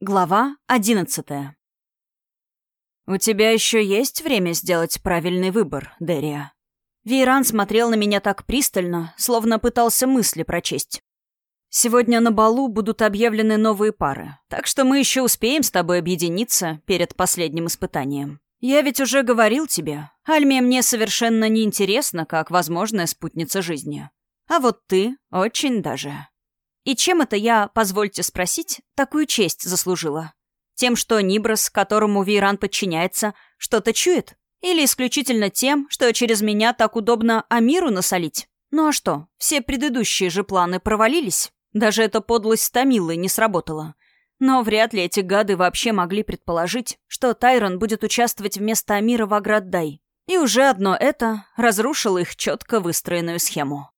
Глава одиннадцатая. «У тебя еще есть время сделать правильный выбор, Дерия?» Вейран смотрел на меня так пристально, словно пытался мысли прочесть. «Сегодня на балу будут объявлены новые пары, так что мы еще успеем с тобой объединиться перед последним испытанием. Я ведь уже говорил тебе, Альмия мне совершенно неинтересна, как возможная спутница жизни. А вот ты очень даже». И чем это я, позвольте спросить, такую честь заслужила? Тем, что Ниброс, которому Вейран подчиняется, что-то чует? Или исключительно тем, что через меня так удобно Амиру насолить? Ну а что, все предыдущие же планы провалились? Даже эта подлость с Томилой не сработала. Но вряд ли эти гады вообще могли предположить, что Тайрон будет участвовать вместо Амира в Аграддай. И уже одно это разрушило их четко выстроенную схему.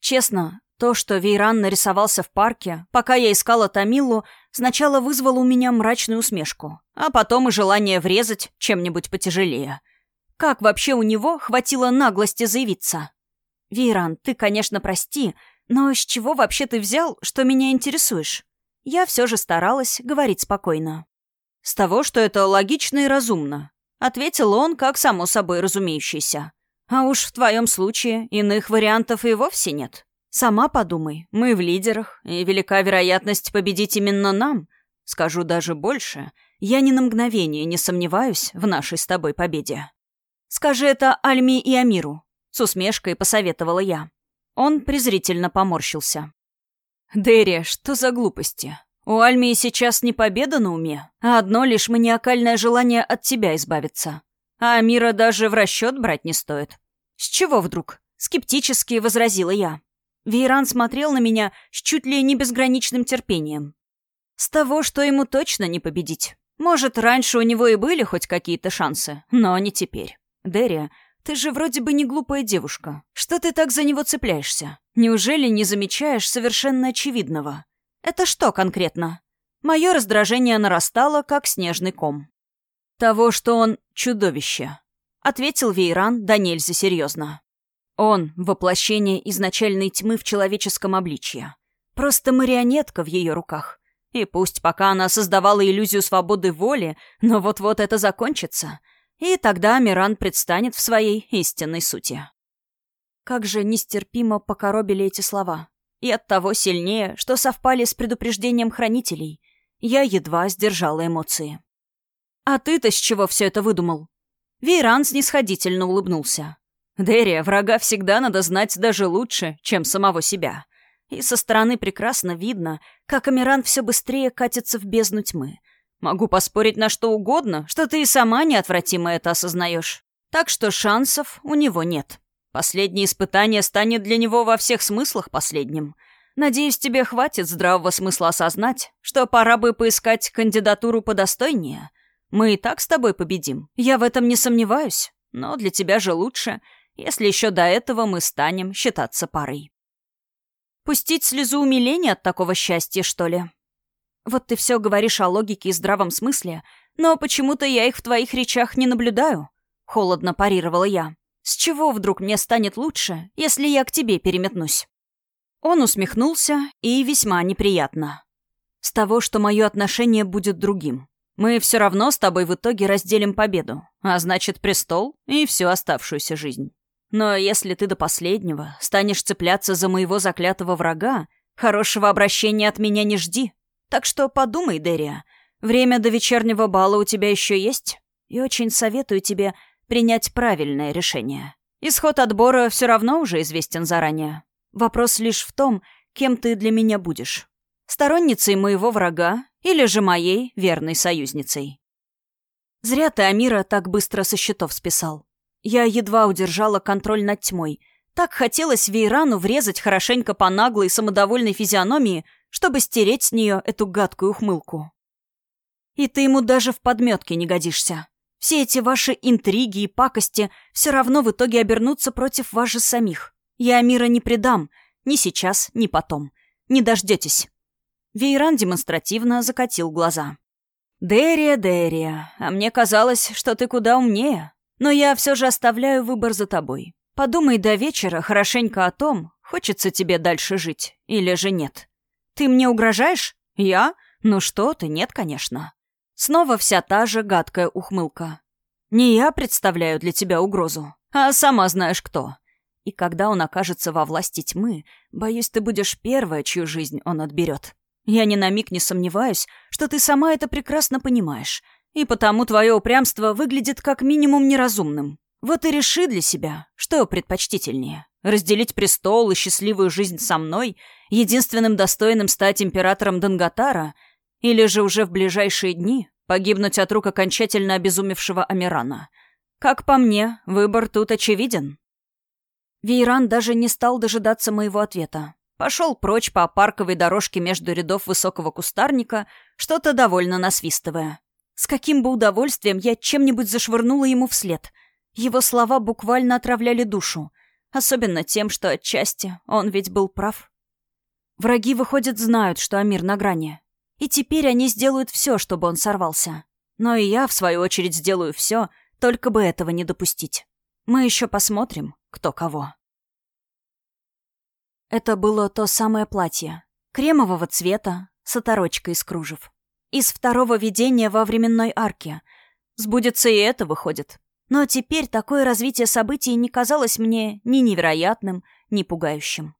Честно, то, что Вейран нарисовался в парке, пока я искала Тамилу, сначала вызвало у меня мрачную усмешку, а потом и желание врезать чем-нибудь потяжелее. Как вообще у него хватило наглости заявиться? «Вейран, ты, конечно, прости, но с чего вообще ты взял, что меня интересуешь?» Я все же старалась говорить спокойно. «С того, что это логично и разумно», — ответил он, как само собой разумеющийся. «А уж в твоем случае иных вариантов и вовсе нет». Сама подумай, мы в лидерах, и велика вероятность победить именно нам. Скажу даже больше, я ни на мгновение не сомневаюсь в нашей с тобой победе. Скажи это Альми и Амиру, с усмешкой посоветовала я. Он презрительно поморщился. Дерри, что за глупости? У Альмии сейчас не победа на уме, а одно лишь маниакальное желание от тебя избавиться. А Амира даже в расчет брать не стоит. С чего вдруг? Скептически возразила я. Вейран смотрел на меня с чуть ли не безграничным терпением. С того, что ему точно не победить. Может, раньше у него и были хоть какие-то шансы, но не теперь. Дерия, ты же вроде бы не глупая девушка. Что ты так за него цепляешься? Неужели не замечаешь совершенно очевидного? Это что конкретно? Мое раздражение нарастало, как снежный ком. Того, что он чудовище. Ответил Вейран, да нельзя серьезно. Он — воплощение изначальной тьмы в человеческом обличье. Просто марионетка в ее руках. И пусть пока она создавала иллюзию свободы воли, но вот-вот это закончится. И тогда Миран предстанет в своей истинной сути. Как же нестерпимо покоробили эти слова. И оттого сильнее, что совпали с предупреждением хранителей. Я едва сдержала эмоции. «А ты-то с чего все это выдумал?» Вейран снисходительно улыбнулся. Дерия, врага всегда надо знать даже лучше, чем самого себя. И со стороны прекрасно видно, как Амиран все быстрее катится в бездну тьмы. Могу поспорить на что угодно, что ты и сама неотвратимо это осознаешь. Так что шансов у него нет. Последнее испытание станет для него во всех смыслах последним. Надеюсь, тебе хватит здравого смысла осознать, что пора бы поискать кандидатуру подостойнее. Мы и так с тобой победим. Я в этом не сомневаюсь. Но для тебя же лучше — если еще до этого мы станем считаться парой. Пустить слезу умиления от такого счастья, что ли? Вот ты все говоришь о логике и здравом смысле, но почему-то я их в твоих речах не наблюдаю. Холодно парировала я. С чего вдруг мне станет лучше, если я к тебе переметнусь? Он усмехнулся и весьма неприятно. С того, что мое отношение будет другим. Мы все равно с тобой в итоге разделим победу, а значит престол и всю оставшуюся жизнь. Но если ты до последнего станешь цепляться за моего заклятого врага, хорошего обращения от меня не жди. Так что подумай, Дерия, время до вечернего бала у тебя еще есть, и очень советую тебе принять правильное решение. Исход отбора все равно уже известен заранее. Вопрос лишь в том, кем ты для меня будешь. Сторонницей моего врага или же моей верной союзницей. Зря ты Амира так быстро со счетов списал. Я едва удержала контроль над тьмой. Так хотелось Вейрану врезать хорошенько по наглой самодовольной физиономии, чтобы стереть с нее эту гадкую ухмылку. И ты ему даже в подметке не годишься. Все эти ваши интриги и пакости все равно в итоге обернутся против вас же самих. Я мира не предам. Ни сейчас, ни потом. Не дождетесь. Вейран демонстративно закатил глаза. «Дерия, Дерия, а мне казалось, что ты куда умнее. Но я все же оставляю выбор за тобой. Подумай до вечера хорошенько о том, хочется тебе дальше жить или же нет. Ты мне угрожаешь? Я? Ну что ты, нет, конечно. Снова вся та же гадкая ухмылка. Не я представляю для тебя угрозу, а сама знаешь кто. И когда он окажется во власти тьмы, боюсь, ты будешь первая, чью жизнь он отберет. Я ни на миг не сомневаюсь, что ты сама это прекрасно понимаешь, и потому твое упрямство выглядит как минимум неразумным. Вот и реши для себя, что предпочтительнее. Разделить престол и счастливую жизнь со мной, единственным достойным стать императором Данготара, или же уже в ближайшие дни погибнуть от рук окончательно обезумевшего Амирана. Как по мне, выбор тут очевиден. Вейран даже не стал дожидаться моего ответа. Пошел прочь по парковой дорожке между рядов высокого кустарника, что-то довольно насвистывая. С каким бы удовольствием я чем-нибудь зашвырнула ему вслед. Его слова буквально отравляли душу. Особенно тем, что отчасти он ведь был прав. Враги, выходят, знают, что Амир на грани. И теперь они сделают все, чтобы он сорвался. Но и я, в свою очередь, сделаю все, только бы этого не допустить. Мы еще посмотрим, кто кого. Это было то самое платье. Кремового цвета, с оторочкой из кружев. Из второго видения во временной арке. Сбудется и это, выходит. Но теперь такое развитие событий не казалось мне ни невероятным, ни пугающим.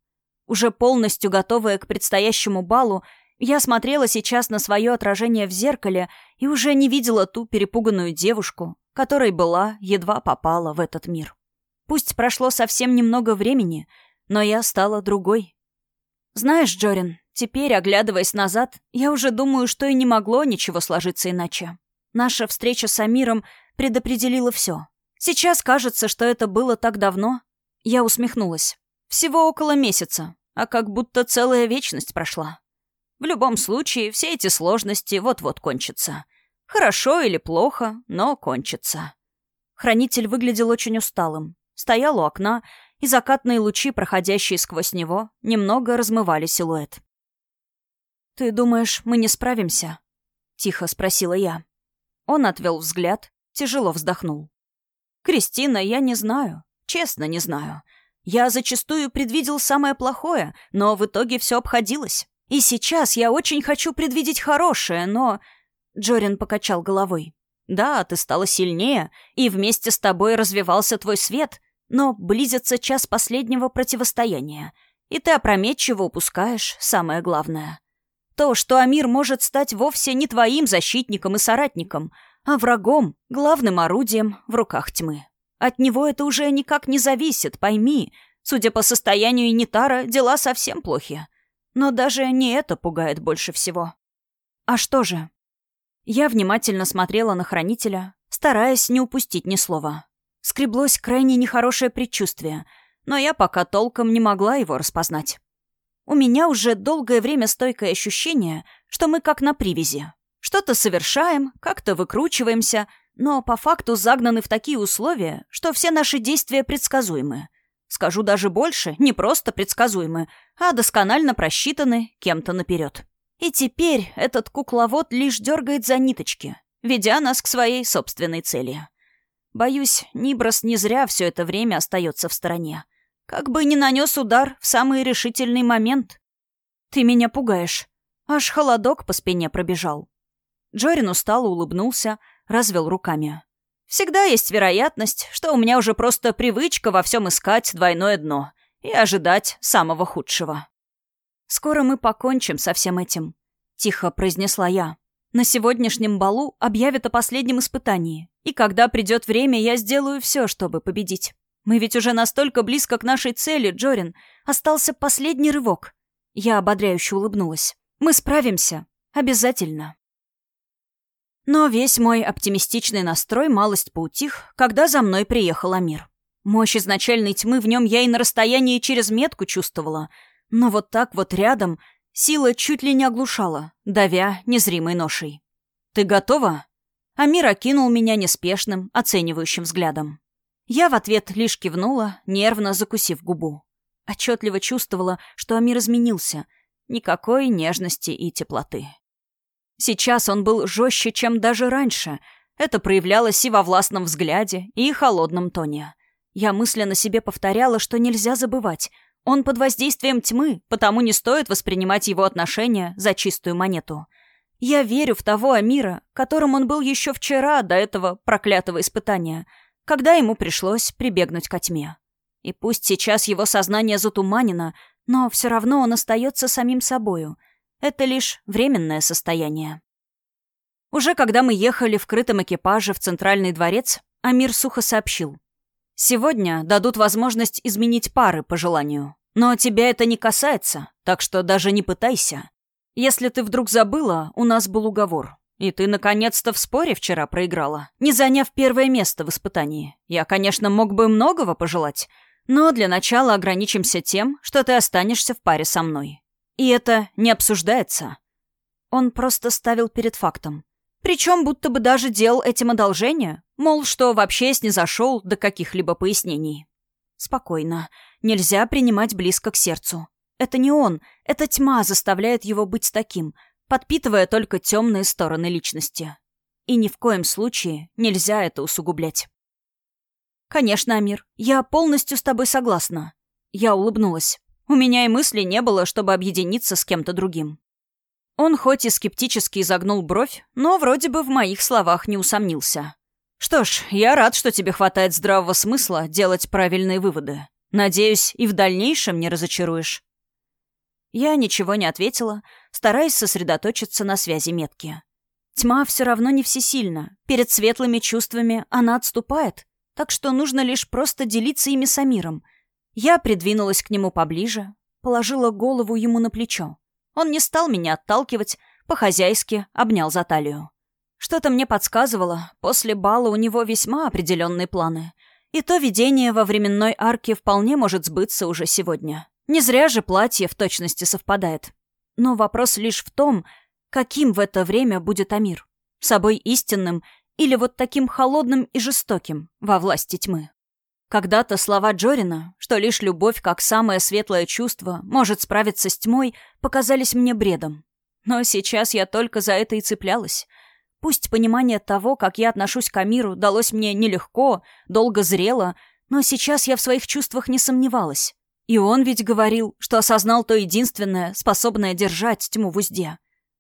Уже полностью готовая к предстоящему балу, я смотрела сейчас на свое отражение в зеркале и уже не видела ту перепуганную девушку, которой была, едва попала в этот мир. Пусть прошло совсем немного времени, но я стала другой. Знаешь, Джорин, теперь, оглядываясь назад, я уже думаю, что и не могло ничего сложиться иначе. Наша встреча с Амиром предопределила все. Сейчас кажется, что это было так давно. Я усмехнулась. Всего около месяца, а как будто целая вечность прошла. В любом случае, все эти сложности вот-вот кончатся. Хорошо или плохо, но кончатся. Хранитель выглядел очень усталым стоял у окна, и закатные лучи, проходящие сквозь него, немного размывали силуэт. «Ты думаешь, мы не справимся?» — тихо спросила я. Он отвел взгляд, тяжело вздохнул. «Кристина, я не знаю. Честно, не знаю. Я зачастую предвидел самое плохое, но в итоге все обходилось. И сейчас я очень хочу предвидеть хорошее, но...» Джорин покачал головой. «Да, ты стала сильнее, и вместе с тобой развивался твой свет, но близится час последнего противостояния, и ты опрометчиво упускаешь самое главное. То, что Амир может стать вовсе не твоим защитником и соратником, а врагом, главным орудием в руках тьмы. От него это уже никак не зависит, пойми. Судя по состоянию Нитара, дела совсем плохи. Но даже не это пугает больше всего. А что же? Я внимательно смотрела на хранителя, стараясь не упустить ни слова. Скреблось крайне нехорошее предчувствие, но я пока толком не могла его распознать. У меня уже долгое время стойкое ощущение, что мы как на привязи. Что-то совершаем, как-то выкручиваемся, но по факту загнаны в такие условия, что все наши действия предсказуемы. Скажу даже больше, не просто предсказуемы, а досконально просчитаны кем-то наперед. И теперь этот кукловод лишь дергает за ниточки, ведя нас к своей собственной цели. Боюсь, Ниброс не зря все это время остается в стороне. Как бы не нанес удар в самый решительный момент. Ты меня пугаешь. Аж холодок по спине пробежал. Джорин устало улыбнулся, развел руками. Всегда есть вероятность, что у меня уже просто привычка во всем искать двойное дно и ожидать самого худшего. «Скоро мы покончим со всем этим», — тихо произнесла я. На сегодняшнем балу объявят о последнем испытании. И когда придет время, я сделаю все, чтобы победить. Мы ведь уже настолько близко к нашей цели, Джорин. Остался последний рывок. Я ободряюще улыбнулась. Мы справимся. Обязательно. Но весь мой оптимистичный настрой малость поутих, когда за мной приехал Амир. Мощь изначальной тьмы в нем я и на расстоянии через метку чувствовала. Но вот так вот рядом Сила чуть ли не оглушала, давя незримой ношей. «Ты готова?» Амир окинул меня неспешным, оценивающим взглядом. Я в ответ лишь кивнула, нервно закусив губу. Отчетливо чувствовала, что Амир изменился. Никакой нежности и теплоты. Сейчас он был жестче, чем даже раньше. Это проявлялось и во властном взгляде, и холодном тоне. Я мысленно себе повторяла, что нельзя забывать — он под воздействием тьмы, потому не стоит воспринимать его отношения за чистую монету. Я верю в того Амира, которым он был еще вчера до этого проклятого испытания, когда ему пришлось прибегнуть ко тьме. И пусть сейчас его сознание затуманено, но все равно он остается самим собою. Это лишь временное состояние. Уже когда мы ехали в крытом экипаже в Центральный дворец, Амир сухо сообщил. «Сегодня дадут возможность изменить пары по желанию. Но тебя это не касается, так что даже не пытайся. Если ты вдруг забыла, у нас был уговор. И ты, наконец-то, в споре вчера проиграла, не заняв первое место в испытании. Я, конечно, мог бы многого пожелать, но для начала ограничимся тем, что ты останешься в паре со мной. И это не обсуждается». Он просто ставил перед фактом. Причем будто бы даже делал этим одолжение, мол, что вообще снизошел до каких-либо пояснений. Спокойно. Нельзя принимать близко к сердцу. Это не он, это тьма заставляет его быть таким, подпитывая только темные стороны личности. И ни в коем случае нельзя это усугублять. «Конечно, Амир, я полностью с тобой согласна». Я улыбнулась. У меня и мысли не было, чтобы объединиться с кем-то другим. Он хоть и скептически изогнул бровь, но вроде бы в моих словах не усомнился. «Что ж, я рад, что тебе хватает здравого смысла делать правильные выводы. Надеюсь, и в дальнейшем не разочаруешь». Я ничего не ответила, стараясь сосредоточиться на связи метки. Тьма все равно не всесильна. Перед светлыми чувствами она отступает, так что нужно лишь просто делиться ими с Амиром. Я придвинулась к нему поближе, положила голову ему на плечо. Он не стал меня отталкивать, по-хозяйски обнял за талию. Что-то мне подсказывало, после бала у него весьма определенные планы. И то видение во временной арке вполне может сбыться уже сегодня. Не зря же платье в точности совпадает. Но вопрос лишь в том, каким в это время будет Амир. Собой истинным или вот таким холодным и жестоким во власти тьмы. Когда-то слова Джорина, что лишь любовь, как самое светлое чувство, может справиться с тьмой, показались мне бредом. Но сейчас я только за это и цеплялась. Пусть понимание того, как я отношусь к Амиру, далось мне нелегко, долго зрело, но сейчас я в своих чувствах не сомневалась. И он ведь говорил, что осознал то единственное, способное держать тьму в узде.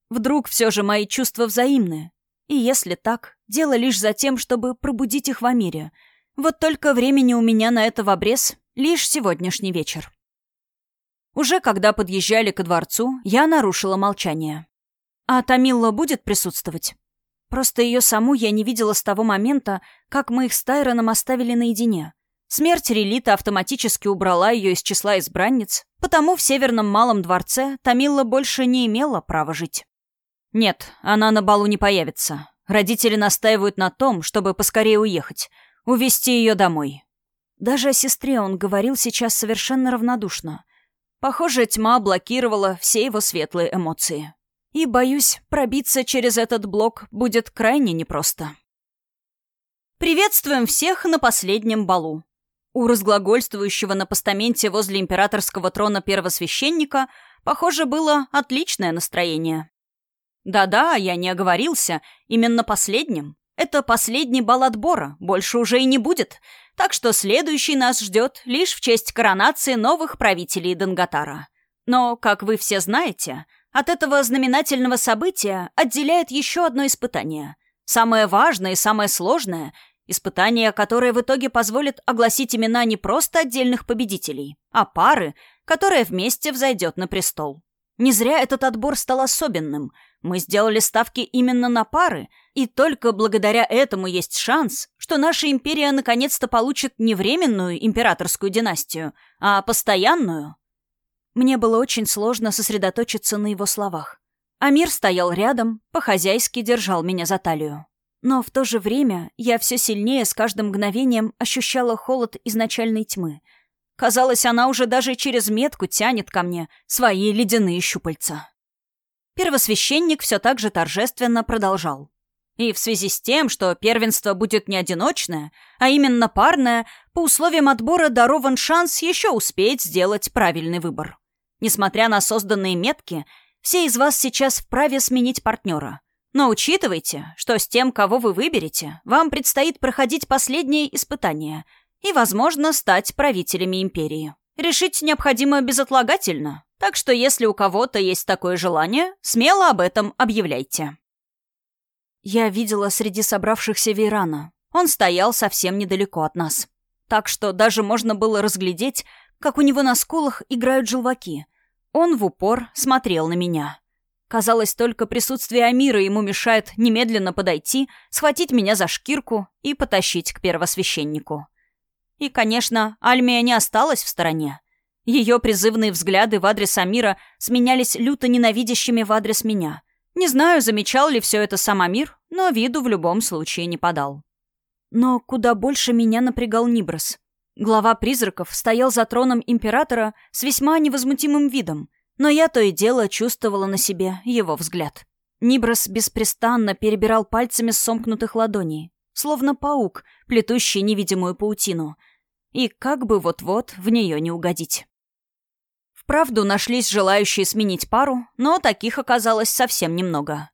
Вдруг все же мои чувства взаимные. И если так, дело лишь за тем, чтобы пробудить их в Амире — вот только времени у меня на это в обрез лишь сегодняшний вечер. Уже когда подъезжали ко дворцу, я нарушила молчание. А Тамилла будет присутствовать? Просто ее саму я не видела с того момента, как мы их с Тайроном оставили наедине. Смерть Релита автоматически убрала ее из числа избранниц, потому в Северном Малом дворце Тамилла больше не имела права жить. Нет, она на балу не появится. Родители настаивают на том, чтобы поскорее уехать — увести ее домой. Даже о сестре он говорил сейчас совершенно равнодушно. Похоже, тьма блокировала все его светлые эмоции. И, боюсь, пробиться через этот блок будет крайне непросто. Приветствуем всех на последнем балу. У разглагольствующего на постаменте возле императорского трона первосвященника, похоже, было отличное настроение. Да-да, я не оговорился, именно последним. Это последний бал отбора, больше уже и не будет, так что следующий нас ждет лишь в честь коронации новых правителей Данготара. Но, как вы все знаете, от этого знаменательного события отделяет еще одно испытание. Самое важное и самое сложное — испытание, которое в итоге позволит огласить имена не просто отдельных победителей, а пары, которая вместе взойдет на престол. Не зря этот отбор стал особенным. Мы сделали ставки именно на пары, и только благодаря этому есть шанс, что наша империя наконец-то получит не временную императорскую династию, а постоянную. Мне было очень сложно сосредоточиться на его словах. Амир стоял рядом, по-хозяйски держал меня за талию. Но в то же время я все сильнее с каждым мгновением ощущала холод изначальной тьмы — Казалось, она уже даже через метку тянет ко мне свои ледяные щупальца. Первосвященник все так же торжественно продолжал. И в связи с тем, что первенство будет не одиночное, а именно парное, по условиям отбора дарован шанс еще успеть сделать правильный выбор. Несмотря на созданные метки, все из вас сейчас вправе сменить партнера. Но учитывайте, что с тем, кого вы выберете, вам предстоит проходить последнее испытание — и, возможно, стать правителями империи. Решить необходимо безотлагательно, Так что если у кого-то есть такое желание, смело об этом объявляйте. Я видела среди собравшихся Вейрана. Он стоял совсем недалеко от нас. Так что даже можно было разглядеть, как у него на скулах играют желваки. Он в упор смотрел на меня. Казалось, только присутствие Амира ему мешает немедленно подойти, схватить меня за шкирку и потащить к первосвященнику. И, конечно, Альмия не осталась в стороне. Ее призывные взгляды в адрес Амира сменялись люто ненавидящими в адрес меня. Не знаю, замечал ли все это сам Амир, но виду в любом случае не подал. Но куда больше меня напрягал Ниброс. Глава призраков стоял за троном императора с весьма невозмутимым видом — но я то и дело чувствовала на себе его взгляд. Ниброс беспрестанно перебирал пальцами сомкнутых ладоней, словно паук, плетущий невидимую паутину, и как бы вот-вот в нее не угодить. Вправду нашлись желающие сменить пару, но таких оказалось совсем немного.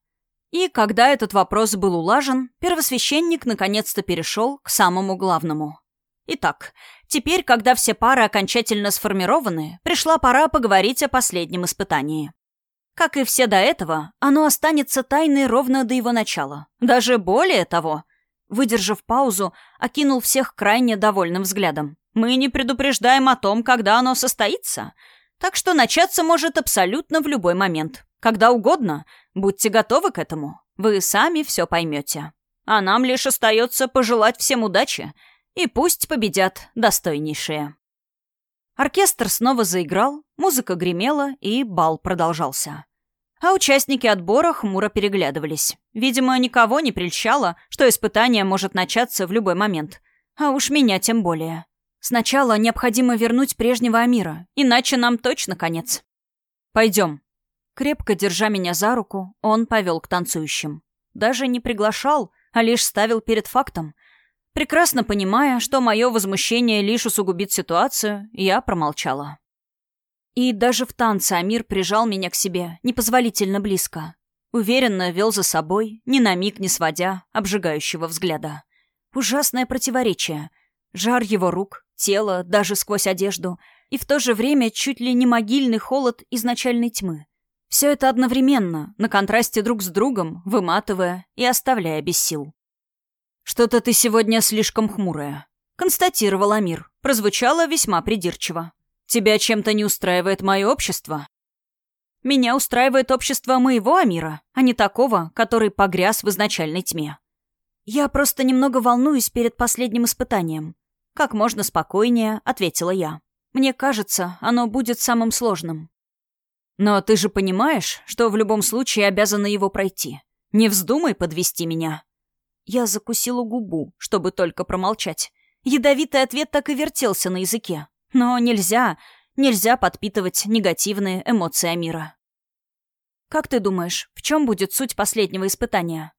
И когда этот вопрос был улажен, первосвященник наконец-то перешел к самому главному. Итак, Теперь, когда все пары окончательно сформированы, пришла пора поговорить о последнем испытании. Как и все до этого, оно останется тайной ровно до его начала. Даже более того, выдержав паузу, окинул всех крайне довольным взглядом. Мы не предупреждаем о том, когда оно состоится, так что начаться может абсолютно в любой момент. Когда угодно, будьте готовы к этому. Вы сами все поймете. А нам лишь остается пожелать всем удачи — и пусть победят достойнейшие. Оркестр снова заиграл, музыка гремела, и бал продолжался. А участники отбора хмуро переглядывались. Видимо, никого не прельщало, что испытание может начаться в любой момент. А уж меня тем более. Сначала необходимо вернуть прежнего Амира, иначе нам точно конец. «Пойдем». Крепко держа меня за руку, он повел к танцующим. Даже не приглашал, а лишь ставил перед фактом — Прекрасно понимая, что мое возмущение лишь усугубит ситуацию, я промолчала. И даже в танце Амир прижал меня к себе непозволительно близко. Уверенно вел за собой, ни на миг не сводя обжигающего взгляда. Ужасное противоречие. Жар его рук, тело, даже сквозь одежду, и в то же время чуть ли не могильный холод изначальной тьмы. Все это одновременно, на контрасте друг с другом, выматывая и оставляя без сил. «Что-то ты сегодня слишком хмурая», — констатировал Амир. Прозвучало весьма придирчиво. «Тебя чем-то не устраивает мое общество?» «Меня устраивает общество моего Амира, а не такого, который погряз в изначальной тьме. Я просто немного волнуюсь перед последним испытанием. Как можно спокойнее», — ответила я. «Мне кажется, оно будет самым сложным». «Но ты же понимаешь, что в любом случае обязана его пройти. Не вздумай подвести меня», я закусила губу, чтобы только промолчать. Ядовитый ответ так и вертелся на языке. Но нельзя, нельзя подпитывать негативные эмоции Амира. «Как ты думаешь, в чем будет суть последнего испытания?»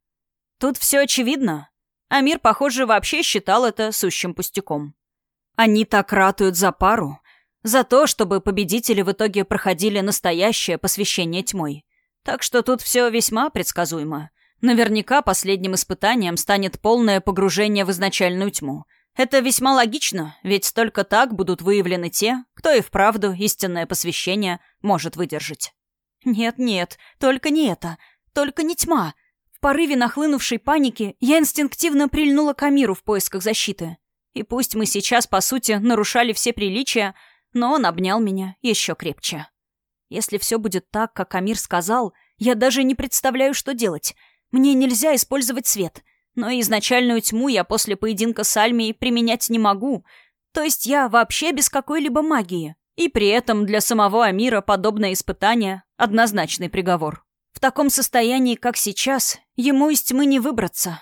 «Тут все очевидно. Амир, похоже, вообще считал это сущим пустяком. Они так ратуют за пару, за то, чтобы победители в итоге проходили настоящее посвящение тьмой. Так что тут все весьма предсказуемо. Наверняка последним испытанием станет полное погружение в изначальную тьму. Это весьма логично, ведь только так будут выявлены те, кто и вправду истинное посвящение может выдержать. Нет-нет, только не это. Только не тьма. В порыве нахлынувшей паники я инстинктивно прильнула к Амиру в поисках защиты. И пусть мы сейчас, по сути, нарушали все приличия, но он обнял меня еще крепче. Если все будет так, как Амир сказал, я даже не представляю, что делать — мне нельзя использовать свет, но изначальную тьму я после поединка с Альмией применять не могу. То есть я вообще без какой-либо магии. И при этом для самого Амира подобное испытание — однозначный приговор. В таком состоянии, как сейчас, ему из тьмы не выбраться.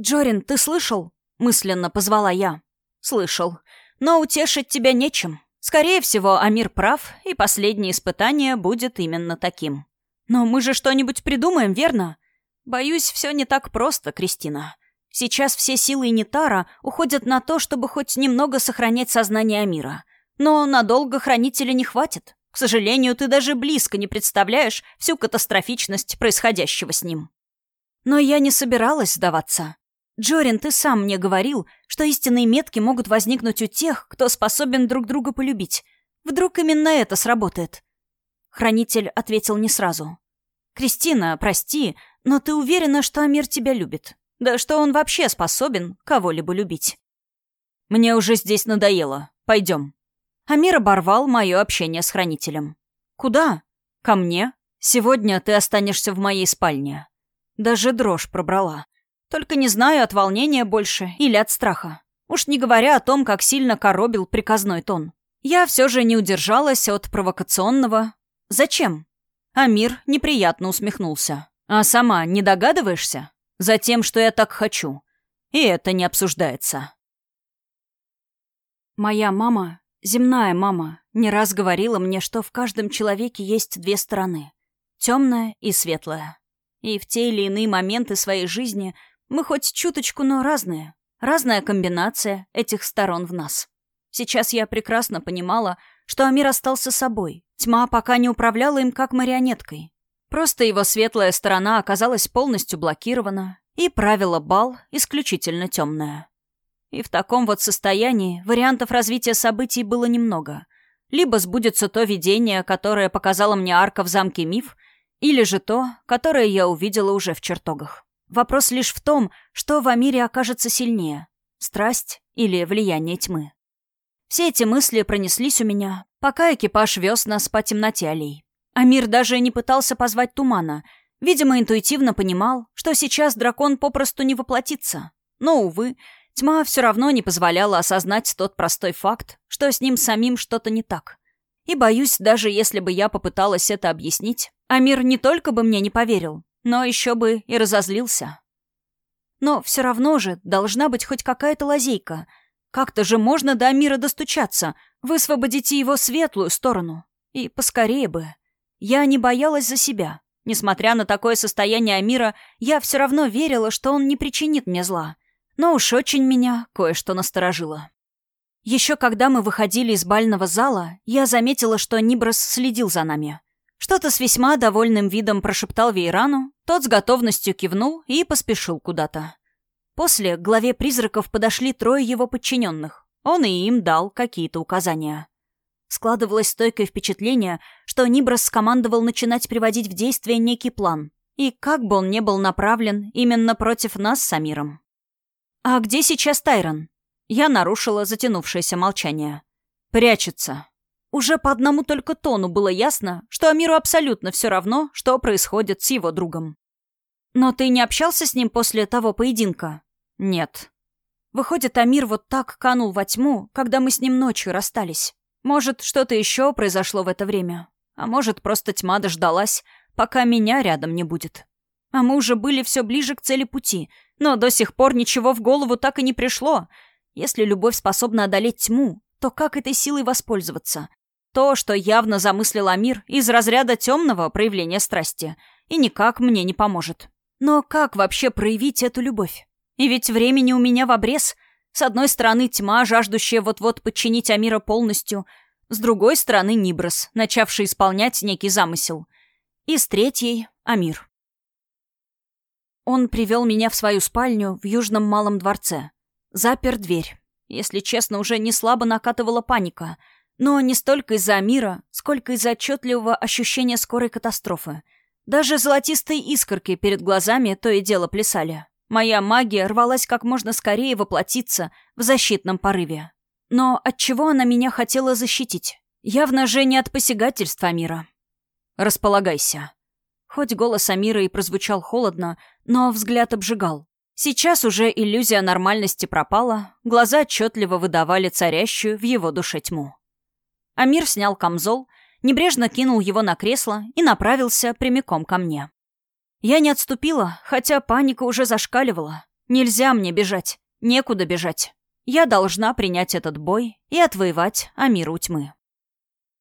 «Джорин, ты слышал?» — мысленно позвала я. «Слышал. Но утешить тебя нечем. Скорее всего, Амир прав, и последнее испытание будет именно таким». «Но мы же что-нибудь придумаем, верно?» «Боюсь, все не так просто, Кристина. Сейчас все силы Нитара уходят на то, чтобы хоть немного сохранять сознание Амира. Но надолго хранителя не хватит. К сожалению, ты даже близко не представляешь всю катастрофичность происходящего с ним». Но я не собиралась сдаваться. Джорин, ты сам мне говорил, что истинные метки могут возникнуть у тех, кто способен друг друга полюбить. Вдруг именно это сработает? Хранитель ответил не сразу. «Кристина, прости, но ты уверена, что Амир тебя любит? Да что он вообще способен кого-либо любить?» «Мне уже здесь надоело. Пойдем». Амир оборвал мое общение с хранителем. «Куда?» «Ко мне. Сегодня ты останешься в моей спальне». Даже дрожь пробрала. Только не знаю, от волнения больше или от страха. Уж не говоря о том, как сильно коробил приказной тон. Я все же не удержалась от провокационного «Зачем?» Амир неприятно усмехнулся. «А сама не догадываешься? Затем, что я так хочу. И это не обсуждается». Моя мама, земная мама, не раз говорила мне, что в каждом человеке есть две стороны — темная и светлая. И в те или иные моменты своей жизни мы хоть чуточку, но разные. Разная комбинация этих сторон в нас. Сейчас я прекрасно понимала, что Амир остался собой. Тьма пока не управляла им как марионеткой. Просто его светлая сторона оказалась полностью блокирована, и правило бал исключительно темное. И в таком вот состоянии вариантов развития событий было немного. Либо сбудется то видение, которое показала мне арка в замке Миф, или же то, которое я увидела уже в чертогах. Вопрос лишь в том, что в Амире окажется сильнее — страсть или влияние тьмы. Все эти мысли пронеслись у меня, пока экипаж вез нас по темноте аллей. Амир даже не пытался позвать тумана. Видимо, интуитивно понимал, что сейчас дракон попросту не воплотится. Но, увы, тьма все равно не позволяла осознать тот простой факт, что с ним самим что-то не так. И боюсь, даже если бы я попыталась это объяснить, Амир не только бы мне не поверил, но еще бы и разозлился. Но все равно же должна быть хоть какая-то лазейка. Как-то же можно до Амира достучаться, высвободите его светлую сторону. И поскорее бы. Я не боялась за себя. Несмотря на такое состояние Амира, я все равно верила, что он не причинит мне зла. Но уж очень меня кое-что насторожило. Еще когда мы выходили из бального зала, я заметила, что Ниброс следил за нами. Что-то с весьма довольным видом прошептал Вейрану, тот с готовностью кивнул и поспешил куда-то. После к главе призраков подошли трое его подчиненных. Он и им дал какие-то указания. Складывалось стойкое впечатление, что Ниброс скомандовал начинать приводить в действие некий план. И как бы он ни был направлен именно против нас с Амиром. «А где сейчас Тайрон?» Я нарушила затянувшееся молчание. «Прячется», уже по одному только тону было ясно, что Амиру абсолютно все равно, что происходит с его другом. «Но ты не общался с ним после того поединка?» «Нет». Выходит, Амир вот так канул во тьму, когда мы с ним ночью расстались. Может, что-то еще произошло в это время. А может, просто тьма дождалась, пока меня рядом не будет. А мы уже были все ближе к цели пути, но до сих пор ничего в голову так и не пришло. Если любовь способна одолеть тьму, то как этой силой воспользоваться? То, что явно замыслил Амир, из разряда темного проявления страсти, и никак мне не поможет. Но как вообще проявить эту любовь? И ведь времени у меня в обрез. С одной стороны тьма, жаждущая вот-вот подчинить Амира полностью, с другой стороны Ниброс, начавший исполнять некий замысел. И с третьей — Амир. Он привел меня в свою спальню в Южном Малом дворце. Запер дверь. Если честно, уже не слабо накатывала паника — но не столько из-за мира, сколько из-за отчетливого ощущения скорой катастрофы. Даже золотистые искорки перед глазами то и дело плясали. Моя магия рвалась как можно скорее воплотиться в защитном порыве. Но от чего она меня хотела защитить? Явно же не от посягательства мира. «Располагайся». Хоть голос Амира и прозвучал холодно, но взгляд обжигал. Сейчас уже иллюзия нормальности пропала, глаза отчетливо выдавали царящую в его душе тьму. Амир снял камзол, небрежно кинул его на кресло и направился прямиком ко мне. Я не отступила, хотя паника уже зашкаливала. Нельзя мне бежать, некуда бежать. Я должна принять этот бой и отвоевать Амиру тьмы.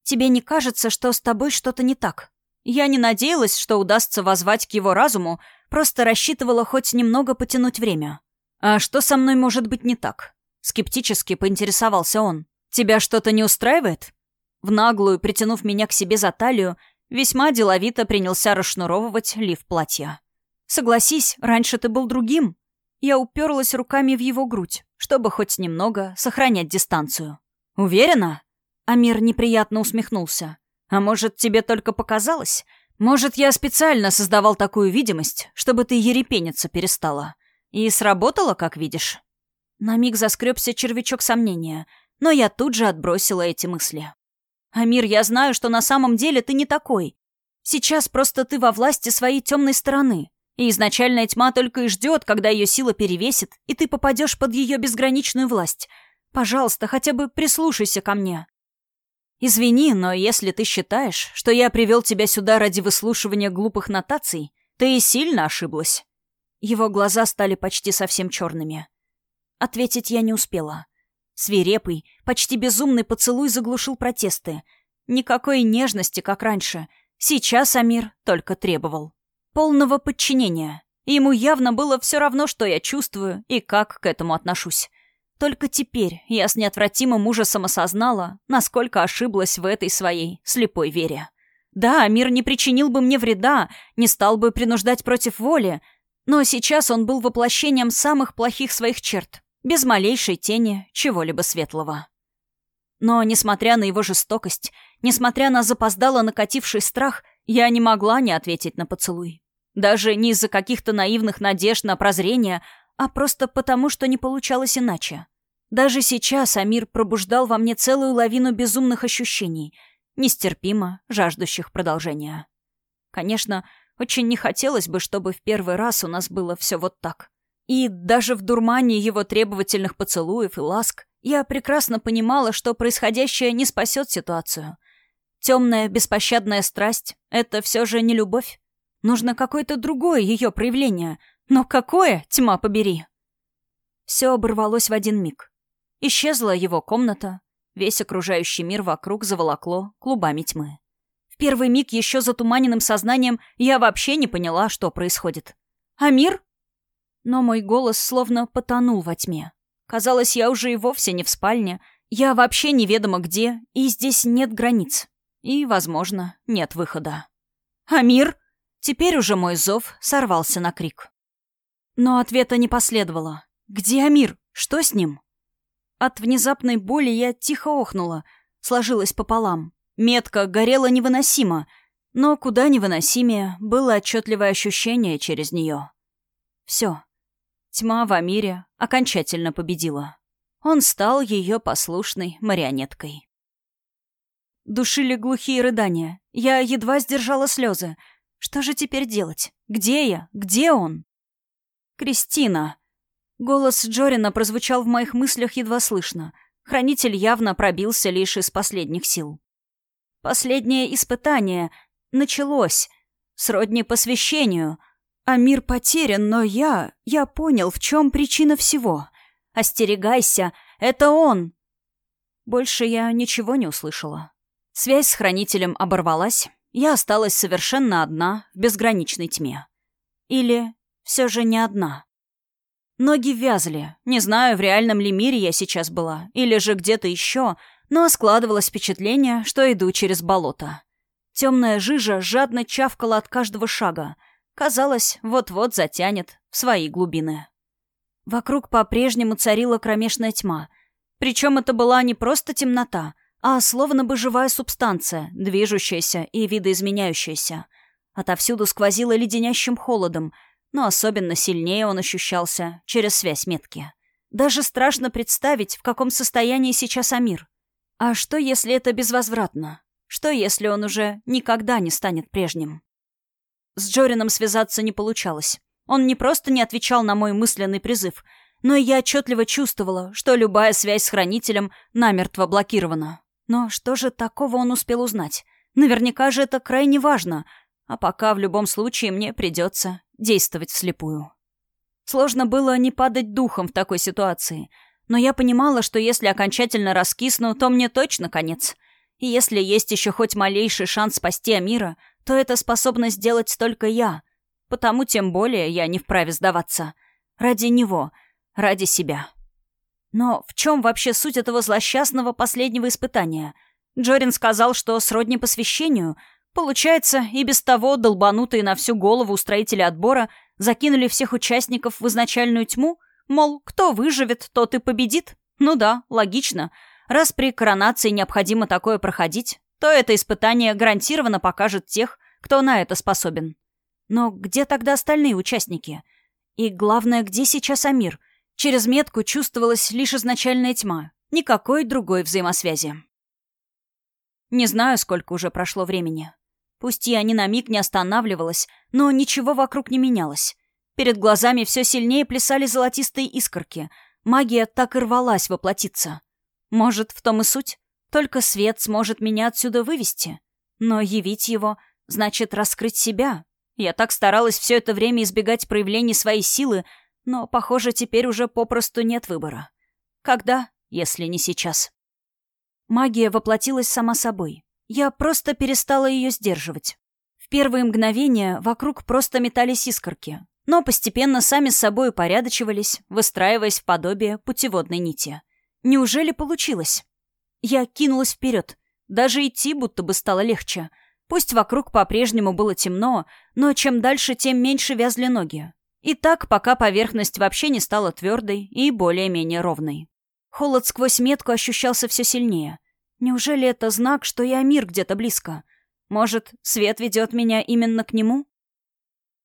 Тебе не кажется, что с тобой что-то не так? Я не надеялась, что удастся возвать к его разуму, просто рассчитывала хоть немного потянуть время. А что со мной может быть не так? Скептически поинтересовался он. Тебя что-то не устраивает? В наглую, притянув меня к себе за талию, весьма деловито принялся расшнуровывать лиф платья. «Согласись, раньше ты был другим». Я уперлась руками в его грудь, чтобы хоть немного сохранять дистанцию. «Уверена?» Амир неприятно усмехнулся. «А может, тебе только показалось? Может, я специально создавал такую видимость, чтобы ты ерепениться перестала? И сработало, как видишь?» На миг заскребся червячок сомнения, но я тут же отбросила эти мысли. «Амир, я знаю, что на самом деле ты не такой. Сейчас просто ты во власти своей темной стороны. И изначальная тьма только и ждет, когда ее сила перевесит, и ты попадешь под ее безграничную власть. Пожалуйста, хотя бы прислушайся ко мне. Извини, но если ты считаешь, что я привел тебя сюда ради выслушивания глупых нотаций, ты и сильно ошиблась. Его глаза стали почти совсем черными. Ответить я не успела. Свирепый, почти безумный поцелуй заглушил протесты. Никакой нежности, как раньше. Сейчас Амир только требовал полного подчинения. ему явно было все равно, что я чувствую и как к этому отношусь. Только теперь я с неотвратимым ужасом осознала, насколько ошиблась в этой своей слепой вере. Да, мир не причинил бы мне вреда, не стал бы принуждать против воли, но сейчас он был воплощением самых плохих своих черт, без малейшей тени чего-либо светлого. Но, несмотря на его жестокость, несмотря на запоздало накативший страх, я не могла не ответить на поцелуй. Даже не из-за каких-то наивных надежд на прозрение, а просто потому, что не получалось иначе. Даже сейчас Амир пробуждал во мне целую лавину безумных ощущений, нестерпимо жаждущих продолжения. Конечно, очень не хотелось бы, чтобы в первый раз у нас было все вот так. И даже в дурмане его требовательных поцелуев и ласк я прекрасно понимала, что происходящее не спасет ситуацию. Темная, беспощадная страсть — это все же не любовь. Нужно какое-то другое ее проявление. Но какое, тьма побери? Все оборвалось в один миг. Исчезла его комната, весь окружающий мир вокруг заволокло клубами тьмы. В первый миг еще затуманенным сознанием я вообще не поняла, что происходит. «А мир?» Но мой голос словно потонул во тьме. Казалось, я уже и вовсе не в спальне, я вообще неведомо где, и здесь нет границ. И, возможно, нет выхода. «А мир?» Теперь уже мой зов сорвался на крик. Но ответа не последовало. «Где Амир? Что с ним?» От внезапной боли я тихо охнула, сложилась пополам. Метка горела невыносимо, но куда невыносимее было отчетливое ощущение через нее. Все. Тьма в Амире окончательно победила. Он стал ее послушной марионеткой. Душили глухие рыдания. Я едва сдержала слезы — что же теперь делать? Где я? Где он? Кристина. Голос Джорина прозвучал в моих мыслях едва слышно. Хранитель явно пробился лишь из последних сил. Последнее испытание началось. Сродни посвящению. А мир потерян, но я... Я понял, в чем причина всего. Остерегайся, это он. Больше я ничего не услышала. Связь с хранителем оборвалась, я осталась совершенно одна в безграничной тьме. Или все же не одна. Ноги вязли. Не знаю, в реальном ли мире я сейчас была, или же где-то еще, но складывалось впечатление, что иду через болото. Темная жижа жадно чавкала от каждого шага. Казалось, вот-вот затянет в свои глубины. Вокруг по-прежнему царила кромешная тьма. Причем это была не просто темнота — а словно бы живая субстанция, движущаяся и видоизменяющаяся. Отовсюду сквозило леденящим холодом, но особенно сильнее он ощущался через связь метки. Даже страшно представить, в каком состоянии сейчас Амир. А что, если это безвозвратно? Что, если он уже никогда не станет прежним? С Джорином связаться не получалось. Он не просто не отвечал на мой мысленный призыв, но и я отчетливо чувствовала, что любая связь с Хранителем намертво блокирована. Но что же такого он успел узнать? Наверняка же это крайне важно. А пока в любом случае мне придется действовать вслепую. Сложно было не падать духом в такой ситуации. Но я понимала, что если окончательно раскисну, то мне точно конец. И если есть еще хоть малейший шанс спасти Амира, то это способна сделать только я. Потому тем более я не вправе сдаваться. Ради него, ради себя. Но в чем вообще суть этого злосчастного последнего испытания? Джорин сказал, что сродни посвящению. Получается, и без того долбанутые на всю голову устроители отбора закинули всех участников в изначальную тьму? Мол, кто выживет, тот и победит? Ну да, логично. раз при коронации необходимо такое проходить, то это испытание гарантированно покажет тех, кто на это способен. Но где тогда остальные участники? И главное, где сейчас Амир? Через метку чувствовалась лишь изначальная тьма. Никакой другой взаимосвязи. Не знаю, сколько уже прошло времени. Пусть я ни на миг не останавливалась, но ничего вокруг не менялось. Перед глазами все сильнее плясали золотистые искорки. Магия так и рвалась воплотиться. Может, в том и суть? Только свет сможет меня отсюда вывести. Но явить его значит раскрыть себя. Я так старалась все это время избегать проявлений своей силы, но, похоже, теперь уже попросту нет выбора. Когда, если не сейчас? Магия воплотилась сама собой. Я просто перестала ее сдерживать. В первые мгновения вокруг просто метались искорки, но постепенно сами с собой упорядочивались, выстраиваясь в подобие путеводной нити. Неужели получилось? Я кинулась вперед. Даже идти будто бы стало легче. Пусть вокруг по-прежнему было темно, но чем дальше, тем меньше вязли ноги. И так, пока поверхность вообще не стала твердой и более-менее ровной. Холод сквозь метку ощущался все сильнее. Неужели это знак, что и Амир где-то близко? Может, свет ведет меня именно к нему?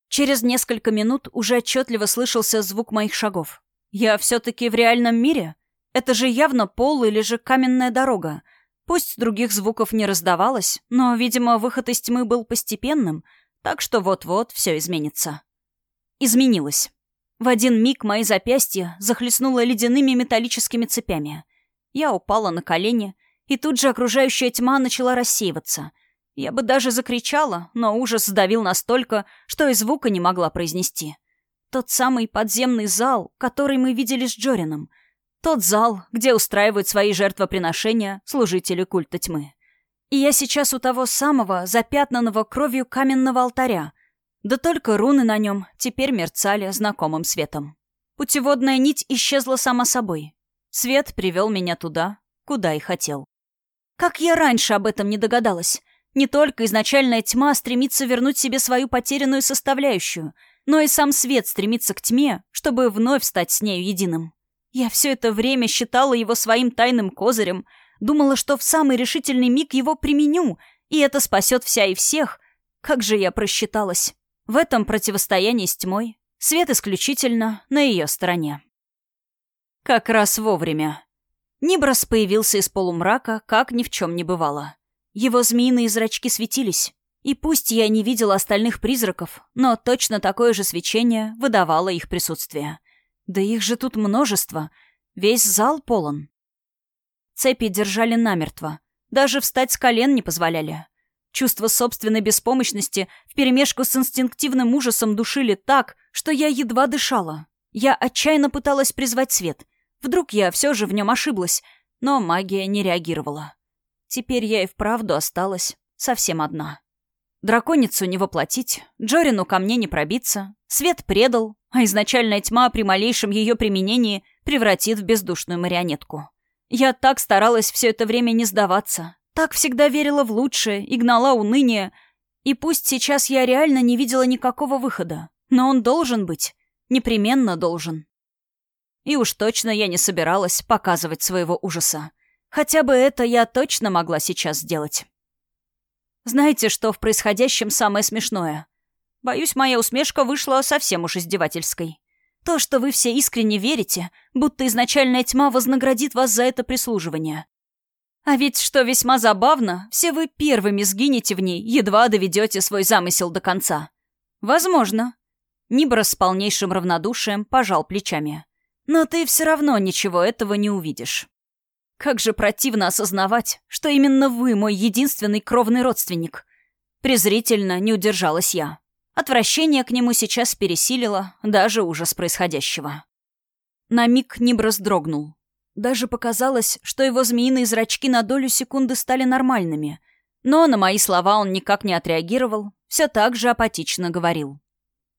Через несколько минут уже отчетливо слышался звук моих шагов. Я все-таки в реальном мире? Это же явно пол или же каменная дорога. Пусть других звуков не раздавалось, но, видимо, выход из тьмы был постепенным, так что вот-вот все изменится изменилось. В один миг мои запястья захлестнуло ледяными металлическими цепями. Я упала на колени, и тут же окружающая тьма начала рассеиваться. Я бы даже закричала, но ужас сдавил настолько, что и звука не могла произнести. Тот самый подземный зал, который мы видели с Джорином. Тот зал, где устраивают свои жертвоприношения служители культа тьмы. И я сейчас у того самого, запятнанного кровью каменного алтаря, да только руны на нем теперь мерцали знакомым светом. Путеводная нить исчезла сама собой. Свет привел меня туда, куда и хотел. Как я раньше об этом не догадалась? Не только изначальная тьма стремится вернуть себе свою потерянную составляющую, но и сам свет стремится к тьме, чтобы вновь стать с нею единым. Я все это время считала его своим тайным козырем, думала, что в самый решительный миг его применю, и это спасет вся и всех. Как же я просчиталась. В этом противостоянии с тьмой свет исключительно на ее стороне. Как раз вовремя. Нибрас появился из полумрака, как ни в чем не бывало. Его змеиные зрачки светились. И пусть я не видела остальных призраков, но точно такое же свечение выдавало их присутствие. Да их же тут множество. Весь зал полон. Цепи держали намертво. Даже встать с колен не позволяли. Чувство собственной беспомощности вперемешку с инстинктивным ужасом душили так, что я едва дышала. Я отчаянно пыталась призвать свет. Вдруг я все же в нем ошиблась, но магия не реагировала. Теперь я и вправду осталась совсем одна. Драконицу не воплотить, Джорину ко мне не пробиться, свет предал, а изначальная тьма при малейшем ее применении превратит в бездушную марионетку. Я так старалась все это время не сдаваться, так всегда верила в лучшее и гнала уныние. И пусть сейчас я реально не видела никакого выхода, но он должен быть. Непременно должен. И уж точно я не собиралась показывать своего ужаса. Хотя бы это я точно могла сейчас сделать. Знаете, что в происходящем самое смешное? Боюсь, моя усмешка вышла совсем уж издевательской. То, что вы все искренне верите, будто изначальная тьма вознаградит вас за это прислуживание. А ведь, что весьма забавно, все вы первыми сгинете в ней, едва доведете свой замысел до конца. Возможно. Нибрас с полнейшим равнодушием пожал плечами. Но ты все равно ничего этого не увидишь. Как же противно осознавать, что именно вы мой единственный кровный родственник. Презрительно не удержалась я. Отвращение к нему сейчас пересилило даже ужас происходящего. На миг Нибрас дрогнул, даже показалось, что его змеиные зрачки на долю секунды стали нормальными. Но на мои слова он никак не отреагировал, все так же апатично говорил.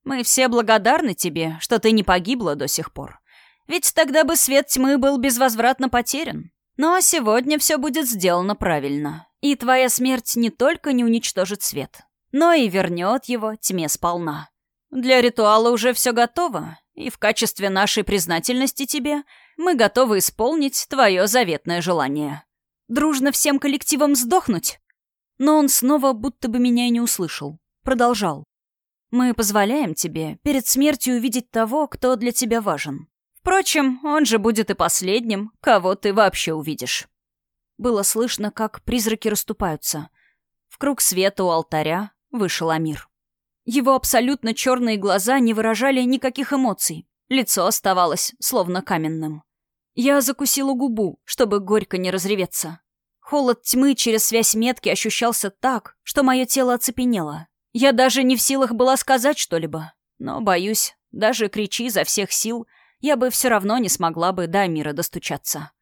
«Мы все благодарны тебе, что ты не погибла до сих пор. Ведь тогда бы свет тьмы был безвозвратно потерян. Но сегодня все будет сделано правильно. И твоя смерть не только не уничтожит свет, но и вернет его тьме сполна. Для ритуала уже все готово. и в качестве нашей признательности тебе мы готовы исполнить твое заветное желание. Дружно всем коллективом сдохнуть? Но он снова будто бы меня и не услышал. Продолжал. Мы позволяем тебе перед смертью увидеть того, кто для тебя важен. Впрочем, он же будет и последним, кого ты вообще увидишь. Было слышно, как призраки расступаются. В круг света у алтаря вышел Амир. Его абсолютно черные глаза не выражали никаких эмоций. Лицо оставалось словно каменным. Я закусила губу, чтобы горько не разреветься. Холод тьмы через связь метки ощущался так, что мое тело оцепенело. Я даже не в силах была сказать что-либо. Но, боюсь, даже кричи изо всех сил — я бы все равно не смогла бы до мира достучаться.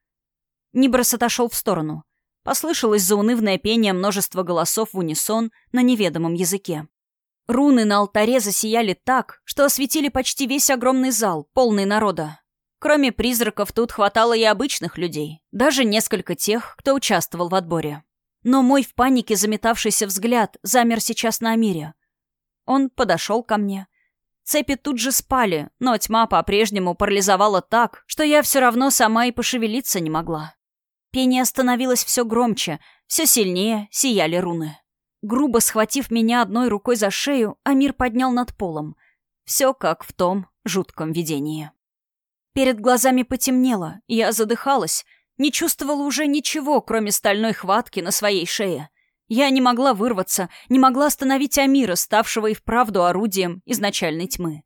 Ниброс отошел в сторону. Послышалось заунывное пение множества голосов в унисон на неведомом языке. Руны на алтаре засияли так, что осветили почти весь огромный зал, полный народа. Кроме призраков, тут хватало и обычных людей, даже несколько тех, кто участвовал в отборе. Но мой в панике заметавшийся взгляд замер сейчас на Амире. Он подошел ко мне, Цепи тут же спали, но тьма по-прежнему парализовала так, что я все равно сама и пошевелиться не могла. Пение становилось все громче, все сильнее сияли руны. Грубо схватив меня одной рукой за шею, Амир поднял над полом. Все как в том жутком видении. Перед глазами потемнело, я задыхалась, не чувствовала уже ничего, кроме стальной хватки на своей шее — я не могла вырваться, не могла остановить Амира, ставшего и вправду орудием изначальной тьмы.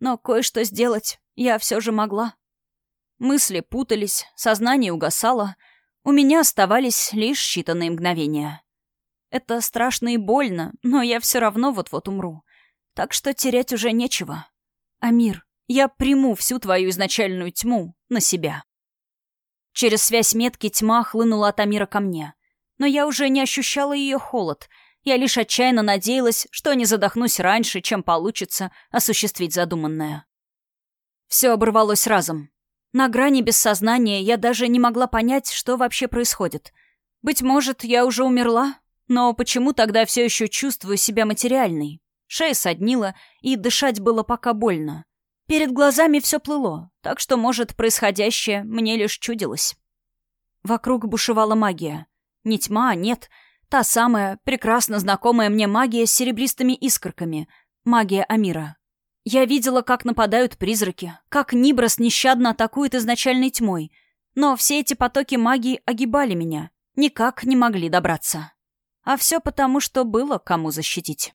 Но кое-что сделать я все же могла. Мысли путались, сознание угасало. У меня оставались лишь считанные мгновения. Это страшно и больно, но я все равно вот-вот умру. Так что терять уже нечего. Амир, я приму всю твою изначальную тьму на себя. Через связь метки тьма хлынула от Амира ко мне но я уже не ощущала ее холод. Я лишь отчаянно надеялась, что не задохнусь раньше, чем получится осуществить задуманное. Все оборвалось разом. На грани бессознания я даже не могла понять, что вообще происходит. Быть может, я уже умерла? Но почему тогда все еще чувствую себя материальной? Шея соднила, и дышать было пока больно. Перед глазами все плыло, так что, может, происходящее мне лишь чудилось. Вокруг бушевала магия — не тьма, нет. Та самая, прекрасно знакомая мне магия с серебристыми искорками. Магия Амира. Я видела, как нападают призраки, как Нибрас нещадно атакует изначальной тьмой. Но все эти потоки магии огибали меня. Никак не могли добраться. А все потому, что было кому защитить.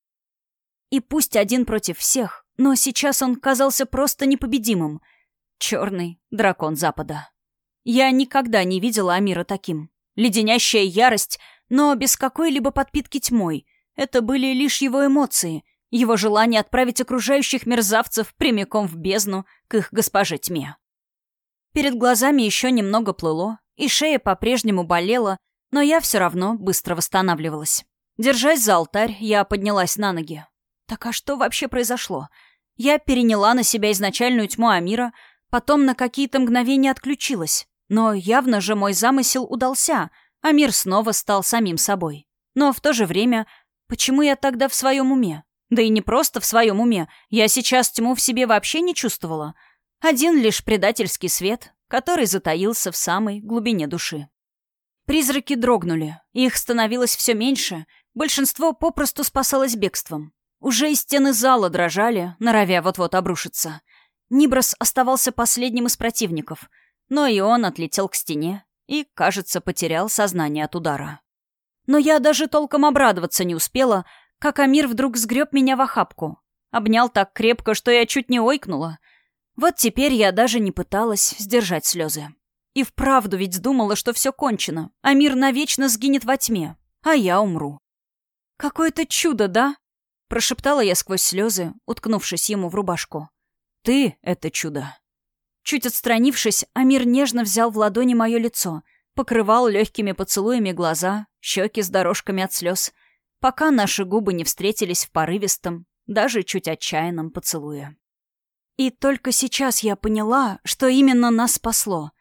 И пусть один против всех, но сейчас он казался просто непобедимым. Черный дракон Запада. Я никогда не видела Амира таким. Леденящая ярость, но без какой-либо подпитки тьмой. Это были лишь его эмоции, его желание отправить окружающих мерзавцев прямиком в бездну к их госпоже тьме. Перед глазами еще немного плыло, и шея по-прежнему болела, но я все равно быстро восстанавливалась. Держась за алтарь, я поднялась на ноги. Так а что вообще произошло? Я переняла на себя изначальную тьму Амира, потом на какие-то мгновения отключилась. Но явно же мой замысел удался, а мир снова стал самим собой. Но в то же время, почему я тогда в своем уме? Да и не просто в своем уме, я сейчас тьму в себе вообще не чувствовала. Один лишь предательский свет, который затаился в самой глубине души. Призраки дрогнули, их становилось все меньше, большинство попросту спасалось бегством. Уже и стены зала дрожали, норовя вот-вот обрушиться. Ниброс оставался последним из противников — но и он отлетел к стене и, кажется, потерял сознание от удара. Но я даже толком обрадоваться не успела, как Амир вдруг сгреб меня в охапку. Обнял так крепко, что я чуть не ойкнула. Вот теперь я даже не пыталась сдержать слезы. И вправду ведь думала, что все кончено. Амир навечно сгинет во тьме, а я умру. «Какое-то чудо, да?» — прошептала я сквозь слезы, уткнувшись ему в рубашку. «Ты — это чудо». Чуть отстранившись, Амир нежно взял в ладони мое лицо, покрывал легкими поцелуями глаза, щеки с дорожками от слез, пока наши губы не встретились в порывистом, даже чуть отчаянном поцелуе. И только сейчас я поняла, что именно нас спасло.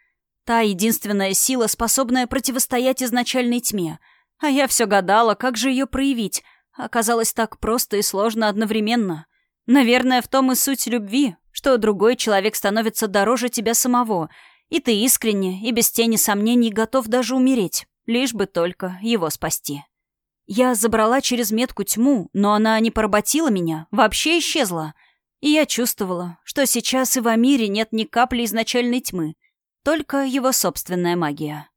Та единственная сила, способная противостоять изначальной тьме. А я все гадала, как же ее проявить. Оказалось так просто и сложно одновременно. Наверное, в том и суть любви, что другой человек становится дороже тебя самого, и ты искренне и без тени сомнений готов даже умереть, лишь бы только его спасти. Я забрала через метку тьму, но она не поработила меня, вообще исчезла. И я чувствовала, что сейчас и в мире нет ни капли изначальной тьмы, только его собственная магия.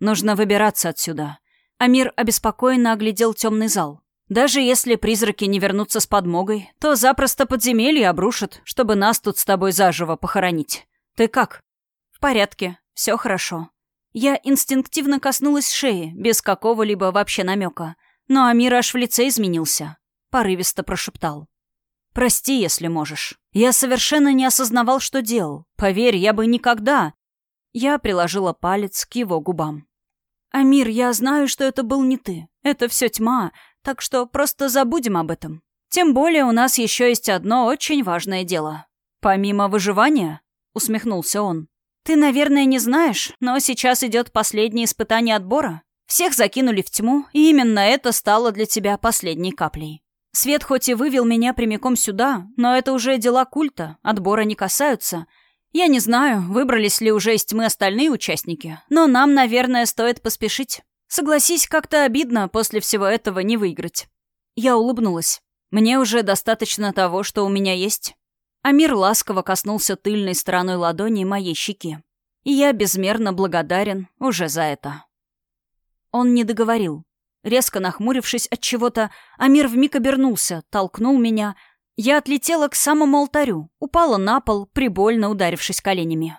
Нужно выбираться отсюда. Амир обеспокоенно оглядел темный зал. Даже если призраки не вернутся с подмогой, то запросто подземелье обрушат, чтобы нас тут с тобой заживо похоронить. Ты как? В порядке, все хорошо. Я инстинктивно коснулась шеи, без какого-либо вообще намека. Но Амир аж в лице изменился. Порывисто прошептал. «Прости, если можешь. Я совершенно не осознавал, что делал. Поверь, я бы никогда...» Я приложила палец к его губам. «Амир, я знаю, что это был не ты. Это все тьма, так что просто забудем об этом. Тем более у нас еще есть одно очень важное дело. Помимо выживания?» — усмехнулся он. «Ты, наверное, не знаешь, но сейчас идет последнее испытание отбора. Всех закинули в тьму, и именно это стало для тебя последней каплей. Свет хоть и вывел меня прямиком сюда, но это уже дела культа, отбора не касаются. Я не знаю, выбрались ли уже из тьмы остальные участники, но нам, наверное, стоит поспешить. Согласись, как-то обидно после всего этого не выиграть. Я улыбнулась. Мне уже достаточно того, что у меня есть. Амир ласково коснулся тыльной стороной ладони моей щеки. И я безмерно благодарен уже за это. Он не договорил. Резко нахмурившись от чего-то, Амир вмиг обернулся, толкнул меня. Я отлетела к самому алтарю, упала на пол, прибольно ударившись коленями.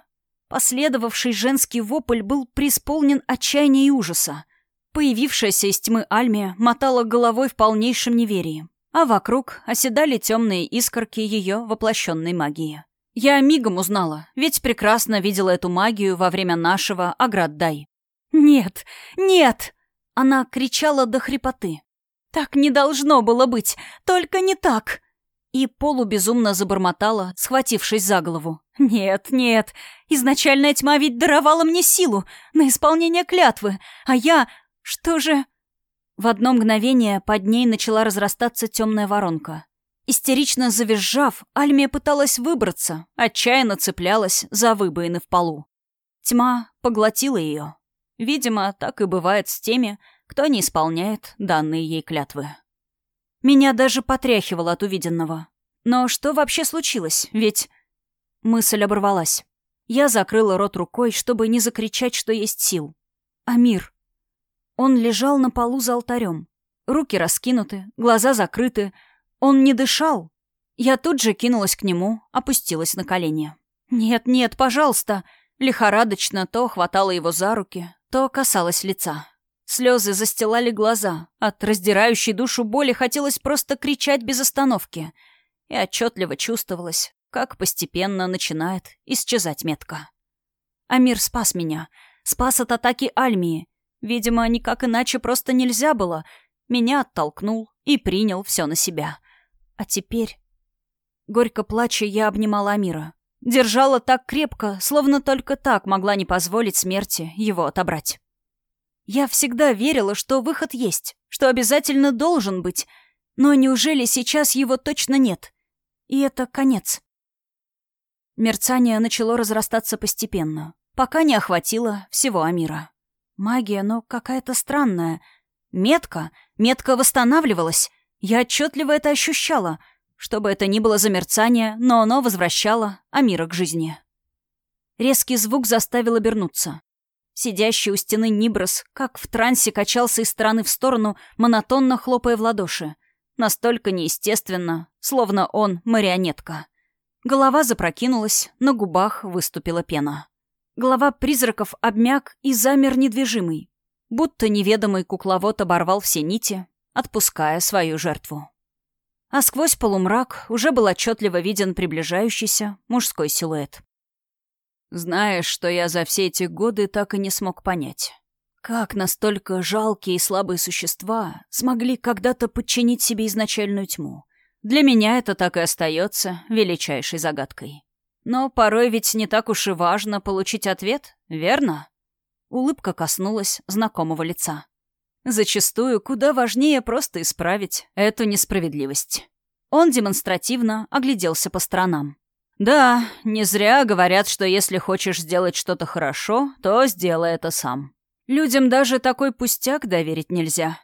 Последовавший женский вопль был преисполнен отчаяния и ужаса. Появившаяся из тьмы Альмия мотала головой в полнейшем неверии, а вокруг оседали темные искорки ее воплощенной магии. Я мигом узнала, ведь прекрасно видела эту магию во время нашего Аграддай. «Нет! Нет!» Она кричала до хрипоты. «Так не должно было быть! Только не так!» И полубезумно забормотала, схватившись за голову. «Нет, нет! Изначальная тьма ведь даровала мне силу на исполнение клятвы, а я... Что же...» В одно мгновение под ней начала разрастаться темная воронка. Истерично завизжав, Альмия пыталась выбраться, отчаянно цеплялась за выбоины в полу. Тьма поглотила ее. Видимо, так и бывает с теми, кто не исполняет данные ей клятвы. Меня даже потряхивало от увиденного. Но что вообще случилось? Ведь... Мысль оборвалась. Я закрыла рот рукой, чтобы не закричать, что есть сил. Амир. Он лежал на полу за алтарем. Руки раскинуты, глаза закрыты. Он не дышал. Я тут же кинулась к нему, опустилась на колени. «Нет, нет, пожалуйста!» Лихорадочно то хватала его за руки, то касалась лица. Слезы застилали глаза. От раздирающей душу боли хотелось просто кричать без остановки. И отчетливо чувствовалось, как постепенно начинает исчезать метка. Амир спас меня. Спас от атаки Альмии. Видимо, никак иначе просто нельзя было. Меня оттолкнул и принял все на себя. А теперь... Горько плача, я обнимала Амира. Держала так крепко, словно только так могла не позволить смерти его отобрать. Я всегда верила, что выход есть, что обязательно должен быть, но неужели сейчас его точно нет? И это конец. Мерцание начало разрастаться постепенно, пока не охватило всего Амира. Магия, но какая-то странная. Метка, метка восстанавливалась. Я отчетливо это ощущала — что бы это ни было за мерцание, но оно возвращало Амира к жизни. Резкий звук заставил обернуться. Сидящий у стены Ниброс, как в трансе, качался из стороны в сторону, монотонно хлопая в ладоши. Настолько неестественно, словно он марионетка. Голова запрокинулась, на губах выступила пена. Голова призраков обмяк и замер недвижимый, будто неведомый кукловод оборвал все нити, отпуская свою жертву а сквозь полумрак уже был отчетливо виден приближающийся мужской силуэт. Знаешь, что я за все эти годы так и не смог понять. Как настолько жалкие и слабые существа смогли когда-то подчинить себе изначальную тьму? Для меня это так и остается величайшей загадкой. Но порой ведь не так уж и важно получить ответ, верно? Улыбка коснулась знакомого лица. Зачастую куда важнее просто исправить эту несправедливость. Он демонстративно огляделся по сторонам. «Да, не зря говорят, что если хочешь сделать что-то хорошо, то сделай это сам. Людям даже такой пустяк доверить нельзя».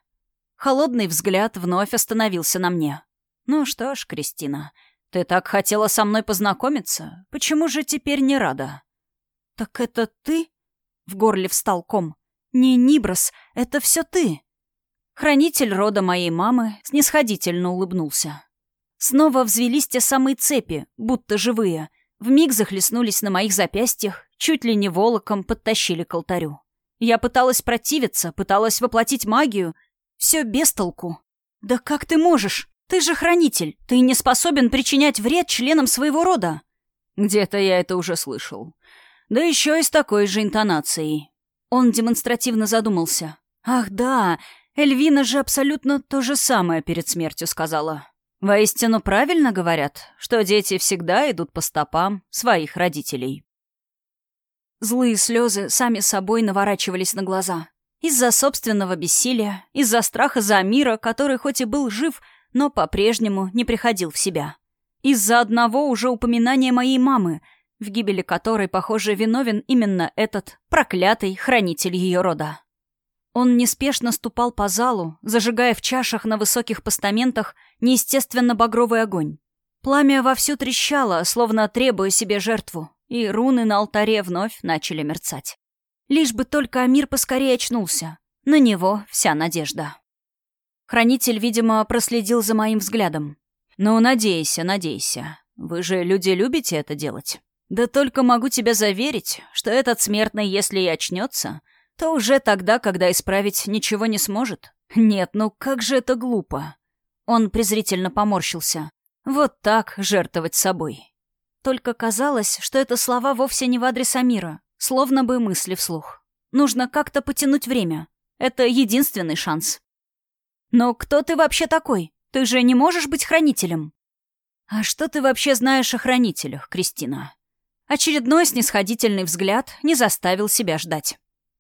Холодный взгляд вновь остановился на мне. «Ну что ж, Кристина, ты так хотела со мной познакомиться? Почему же теперь не рада?» «Так это ты?» — в горле встал ком. «Не Ниброс, это все ты!» Хранитель рода моей мамы снисходительно улыбнулся. Снова взвелись те самые цепи, будто живые. Вмиг захлестнулись на моих запястьях, чуть ли не волоком подтащили к алтарю. Я пыталась противиться, пыталась воплотить магию. Все без толку. «Да как ты можешь? Ты же хранитель. Ты не способен причинять вред членам своего рода». Где-то я это уже слышал. Да еще и с такой же интонацией. Он демонстративно задумался. «Ах да, Эльвина же абсолютно то же самое перед смертью сказала. Воистину правильно говорят, что дети всегда идут по стопам своих родителей». Злые слезы сами собой наворачивались на глаза. Из-за собственного бессилия, из-за страха за мира, который хоть и был жив, но по-прежнему не приходил в себя. Из-за одного уже упоминания моей мамы, в гибели которой, похоже, виновен именно этот проклятый хранитель ее рода. Он неспешно ступал по залу, зажигая в чашах на высоких постаментах неестественно багровый огонь. Пламя вовсю трещало, словно требуя себе жертву, и руны на алтаре вновь начали мерцать. Лишь бы только Амир поскорее очнулся. На него вся надежда. Хранитель, видимо, проследил за моим взглядом. «Ну, надейся, надейся. Вы же, люди, любите это делать? Да только могу тебя заверить, что этот смертный, если и очнется, то уже тогда, когда исправить ничего не сможет. Нет, ну как же это глупо». Он презрительно поморщился. «Вот так жертвовать собой». Только казалось, что это слова вовсе не в адрес Амира, словно бы мысли вслух. Нужно как-то потянуть время. Это единственный шанс. «Но кто ты вообще такой? Ты же не можешь быть хранителем?» «А что ты вообще знаешь о хранителях, Кристина?» Очередной снисходительный взгляд не заставил себя ждать.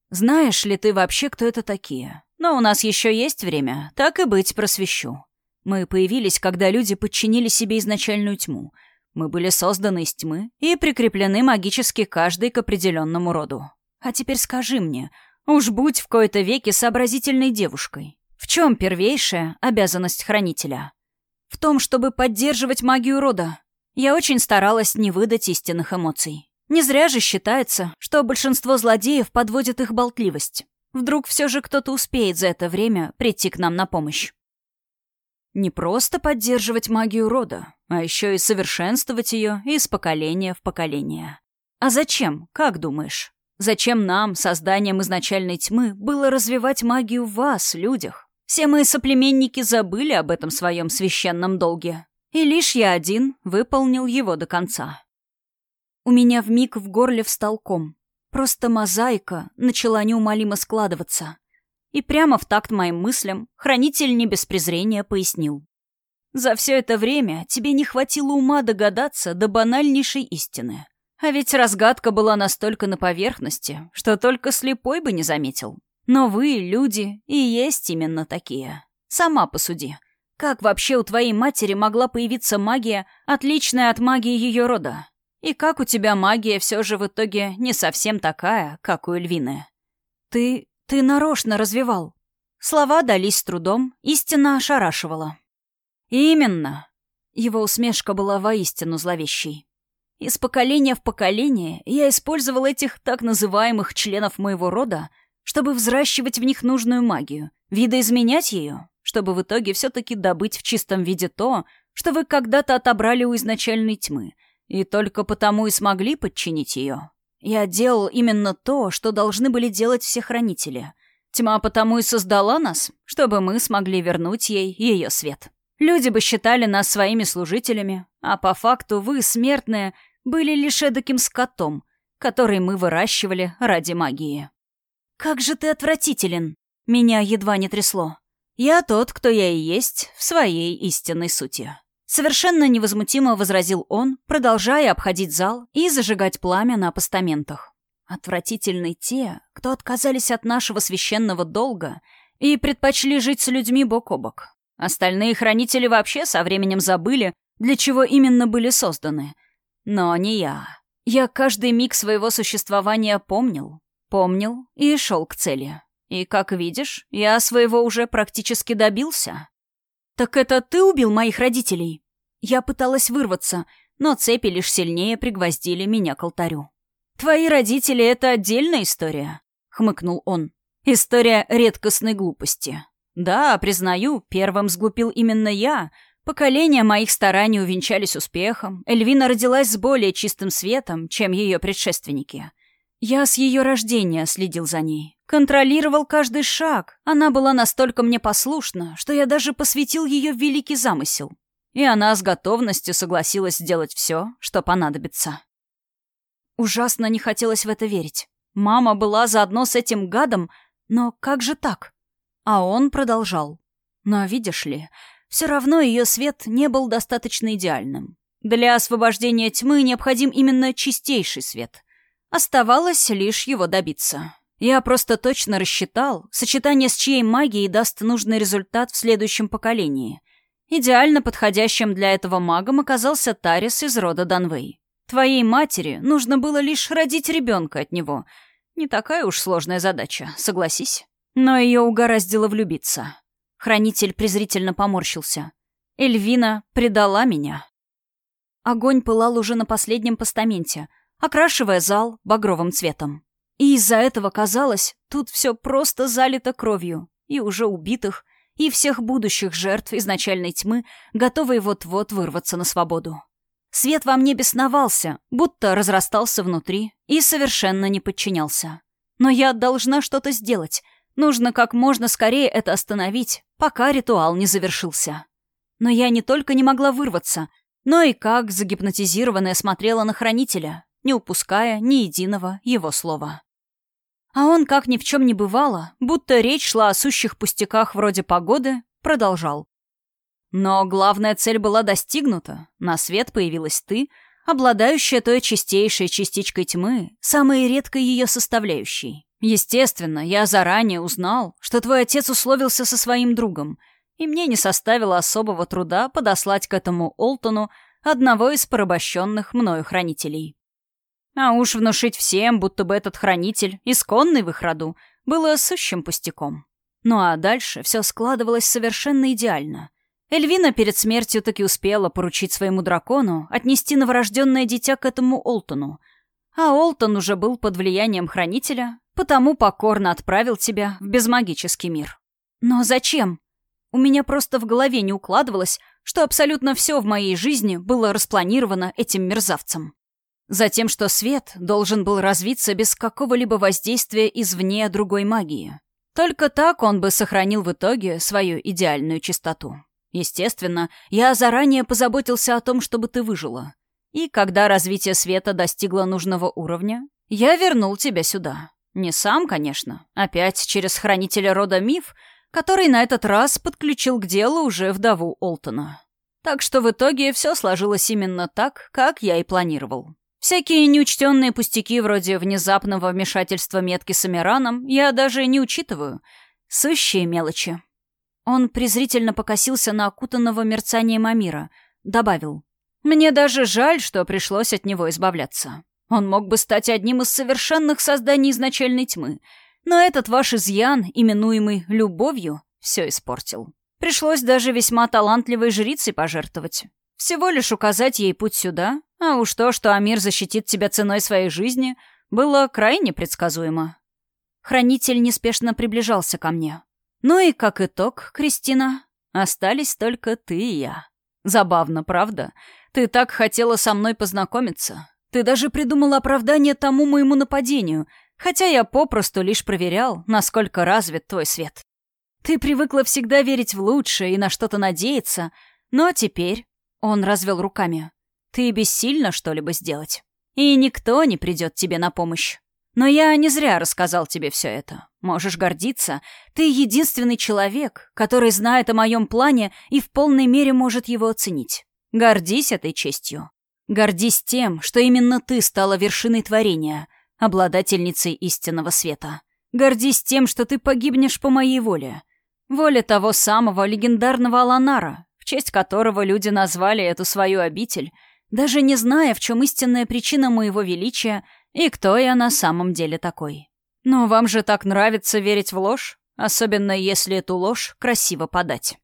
«Знаешь ли ты вообще, кто это такие? Но у нас еще есть время, так и быть, просвещу. Мы появились, когда люди подчинили себе изначальную тьму — мы были созданы из тьмы и прикреплены магически каждый к определенному роду. А теперь скажи мне, уж будь в кои-то веке сообразительной девушкой, в чем первейшая обязанность хранителя? В том, чтобы поддерживать магию рода. Я очень старалась не выдать истинных эмоций. Не зря же считается, что большинство злодеев подводит их болтливость. Вдруг все же кто-то успеет за это время прийти к нам на помощь. Не просто поддерживать магию рода, а еще и совершенствовать ее из поколения в поколение. А зачем, как думаешь? Зачем нам, созданием изначальной тьмы, было развивать магию в вас, людях? Все мои соплеменники забыли об этом своем священном долге. И лишь я один выполнил его до конца. У меня вмиг в горле встал ком. Просто мозаика начала неумолимо складываться. И прямо в такт моим мыслям хранитель не без презрения пояснил. «За все это время тебе не хватило ума догадаться до банальнейшей истины. А ведь разгадка была настолько на поверхности, что только слепой бы не заметил. Но вы, люди, и есть именно такие. Сама посуди. Как вообще у твоей матери могла появиться магия, отличная от магии ее рода? И как у тебя магия все же в итоге не совсем такая, как у Эльвины? Ты «Ты нарочно развивал». Слова дались с трудом, истина ошарашивала. «Именно». Его усмешка была воистину зловещей. Из поколения в поколение я использовал этих так называемых членов моего рода, чтобы взращивать в них нужную магию, видоизменять ее, чтобы в итоге все-таки добыть в чистом виде то, что вы когда-то отобрали у изначальной тьмы, и только потому и смогли подчинить ее. Я делал именно то, что должны были делать все хранители. Тьма потому и создала нас, чтобы мы смогли вернуть ей ее свет. Люди бы считали нас своими служителями, а по факту вы, смертные, были лишь эдаким скотом, который мы выращивали ради магии. «Как же ты отвратителен!» Меня едва не трясло. Я тот, кто я и есть в своей истинной сути. Совершенно невозмутимо возразил он, продолжая обходить зал и зажигать пламя на постаментах. Отвратительны те, кто отказались от нашего священного долга и предпочли жить с людьми бок о бок. Остальные хранители вообще со временем забыли, для чего именно были созданы. Но не я. Я каждый миг своего существования помнил. Помнил и шел к цели. И, как видишь, я своего уже практически добился. «Так это ты убил моих родителей?» Я пыталась вырваться, но цепи лишь сильнее пригвоздили меня к алтарю. «Твои родители — это отдельная история», — хмыкнул он. «История редкостной глупости. Да, признаю, первым сглупил именно я. Поколения моих стараний увенчались успехом. Эльвина родилась с более чистым светом, чем ее предшественники. Я с ее рождения следил за ней. Контролировал каждый шаг. Она была настолько мне послушна, что я даже посвятил ее великий замысел. И она с готовностью согласилась сделать все, что понадобится. Ужасно не хотелось в это верить. Мама была заодно с этим гадом, но как же так? А он продолжал. Но видишь ли, все равно ее свет не был достаточно идеальным. Для освобождения тьмы необходим именно чистейший свет. Оставалось лишь его добиться. Я просто точно рассчитал, сочетание с чьей магией даст нужный результат в следующем поколении. Идеально подходящим для этого магом оказался Тарис из рода Данвей. Твоей матери нужно было лишь родить ребенка от него. Не такая уж сложная задача, согласись. Но ее угораздило влюбиться. Хранитель презрительно поморщился. Эльвина предала меня. Огонь пылал уже на последнем постаменте, окрашивая зал багровым цветом. И из-за этого казалось, тут все просто залито кровью, и уже убитых, и всех будущих жертв изначальной тьмы, готовые вот-вот вырваться на свободу. Свет во мне бесновался, будто разрастался внутри и совершенно не подчинялся. Но я должна что-то сделать. Нужно как можно скорее это остановить, пока ритуал не завершился. Но я не только не могла вырваться, но и как загипнотизированная смотрела на хранителя, не упуская ни единого его слова. А он, как ни в чем не бывало, будто речь шла о сущих пустяках вроде погоды, продолжал. Но главная цель была достигнута. На свет появилась ты, обладающая той чистейшей частичкой тьмы, самой редкой ее составляющей. Естественно, я заранее узнал, что твой отец условился со своим другом, и мне не составило особого труда подослать к этому Олтону одного из порабощенных мною хранителей. А уж внушить всем, будто бы этот хранитель, исконный в их роду, было сущим пустяком. Ну а дальше все складывалось совершенно идеально. Эльвина перед смертью таки успела поручить своему дракону отнести новорожденное дитя к этому Олтону. А Олтон уже был под влиянием хранителя, потому покорно отправил тебя в безмагический мир. Но зачем? У меня просто в голове не укладывалось, что абсолютно все в моей жизни было распланировано этим мерзавцем. Затем, что свет должен был развиться без какого-либо воздействия извне другой магии. Только так он бы сохранил в итоге свою идеальную чистоту. Естественно, я заранее позаботился о том, чтобы ты выжила. И когда развитие света достигло нужного уровня, я вернул тебя сюда. Не сам, конечно. Опять через хранителя рода Миф, который на этот раз подключил к делу уже вдову Олтона. Так что в итоге все сложилось именно так, как я и планировал. Всякие неучтенные пустяки вроде внезапного вмешательства метки с Амираном я даже не учитываю. Сущие мелочи. Он презрительно покосился на окутанного мерцанием Амира. Добавил. «Мне даже жаль, что пришлось от него избавляться. Он мог бы стать одним из совершенных созданий изначальной тьмы. Но этот ваш изъян, именуемый любовью, все испортил. Пришлось даже весьма талантливой жрицей пожертвовать. Всего лишь указать ей путь сюда, а уж то, что Амир защитит тебя ценой своей жизни, было крайне предсказуемо. Хранитель неспешно приближался ко мне. Ну и как итог, Кристина, остались только ты и я. Забавно, правда? Ты так хотела со мной познакомиться. Ты даже придумала оправдание тому моему нападению, хотя я попросту лишь проверял, насколько развит твой свет. Ты привыкла всегда верить в лучшее и на что-то надеяться, но теперь он развел руками. «Ты бессильна что-либо сделать. И никто не придет тебе на помощь. Но я не зря рассказал тебе все это. Можешь гордиться. Ты единственный человек, который знает о моем плане и в полной мере может его оценить. Гордись этой честью. Гордись тем, что именно ты стала вершиной творения, обладательницей истинного света. Гордись тем, что ты погибнешь по моей воле. Воля того самого легендарного Аланара, в честь которого люди назвали эту свою обитель, даже не зная, в чем истинная причина моего величия и кто я на самом деле такой. Но вам же так нравится верить в ложь, особенно если эту ложь красиво подать.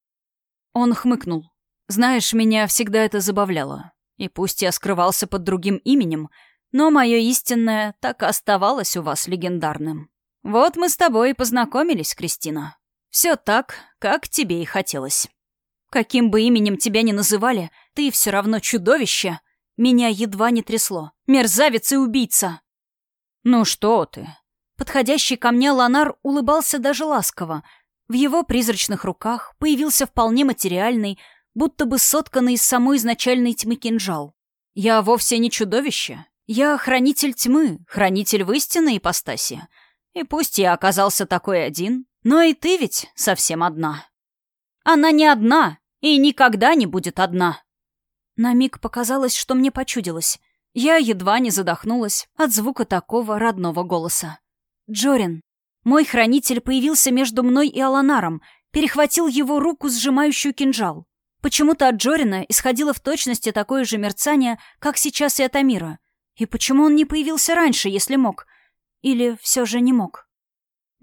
Он хмыкнул. Знаешь, меня всегда это забавляло. И пусть я скрывался под другим именем, но мое истинное так и оставалось у вас легендарным. Вот мы с тобой и познакомились, Кристина. Все так, как тебе и хотелось. Каким бы именем тебя ни называли, ты все равно чудовище. Меня едва не трясло. Мерзавец и убийца. Ну что ты? Подходящий ко мне Ланар улыбался даже ласково. В его призрачных руках появился вполне материальный, будто бы сотканный из самой изначальной тьмы кинжал. Я вовсе не чудовище. Я хранитель тьмы, хранитель в истинной ипостаси. И пусть я оказался такой один, но и ты ведь совсем одна. Она не одна и никогда не будет одна. На миг показалось, что мне почудилось. Я едва не задохнулась от звука такого родного голоса. Джорин. Мой хранитель появился между мной и Аланаром, перехватил его руку, сжимающую кинжал. Почему-то от Джорина исходило в точности такое же мерцание, как сейчас и от Амира. И почему он не появился раньше, если мог? Или все же не мог?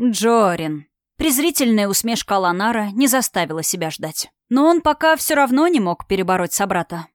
Джорин. Презрительная усмешка Аланара не заставила себя ждать. Но он пока все равно не мог перебороть собрата.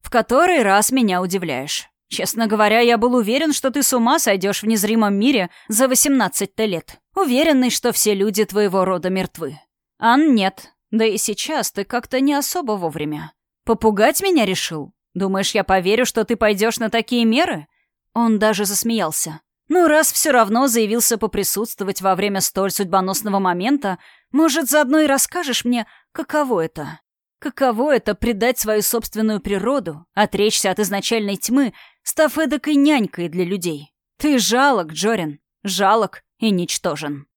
В который раз меня удивляешь. Честно говоря, я был уверен, что ты с ума сойдешь в незримом мире за 18 лет. Уверенный, что все люди твоего рода мертвы. Ан нет. Да и сейчас ты как-то не особо вовремя. Попугать меня решил? Думаешь, я поверю, что ты пойдешь на такие меры? Он даже засмеялся. Ну, раз все равно заявился поприсутствовать во время столь судьбоносного момента, может, заодно и расскажешь мне, каково это? Каково это предать свою собственную природу, отречься от изначальной тьмы, став эдакой нянькой для людей? Ты жалок, Джорин, жалок и ничтожен.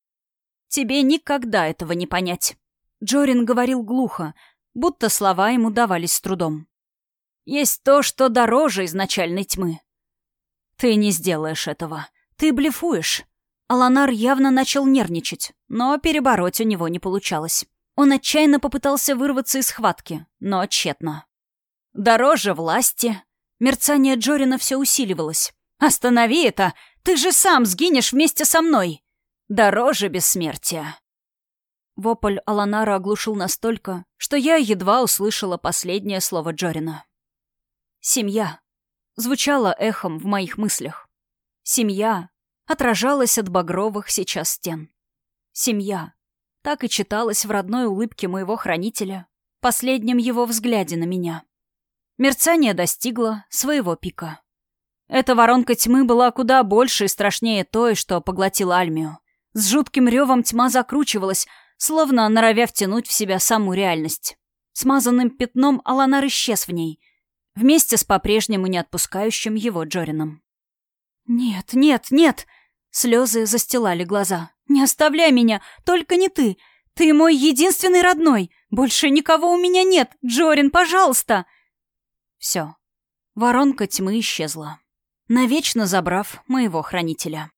Тебе никогда этого не понять. Джорин говорил глухо, будто слова ему давались с трудом. Есть то, что дороже изначальной тьмы. Ты не сделаешь этого. «Ты блефуешь». Аланар явно начал нервничать, но перебороть у него не получалось. Он отчаянно попытался вырваться из схватки, но тщетно. «Дороже власти». Мерцание Джорина все усиливалось. «Останови это! Ты же сам сгинешь вместе со мной!» «Дороже бессмертия». Вопль Аланара оглушил настолько, что я едва услышала последнее слово Джорина. «Семья» звучало эхом в моих мыслях. Семья отражалась от багровых сейчас стен. Семья. Так и читалась в родной улыбке моего хранителя, последнем его взгляде на меня. Мерцание достигло своего пика. Эта воронка тьмы была куда больше и страшнее той, что поглотила Альмию. С жутким ревом тьма закручивалась, словно норовя втянуть в себя саму реальность. Смазанным пятном Аланар исчез в ней, вместе с по-прежнему не отпускающим его Джорином. «Нет, нет, нет!» Слезы застилали глаза. «Не оставляй меня! Только не ты! Ты мой единственный родной! Больше никого у меня нет! Джорин, пожалуйста!» Все. Воронка тьмы исчезла, навечно забрав моего хранителя.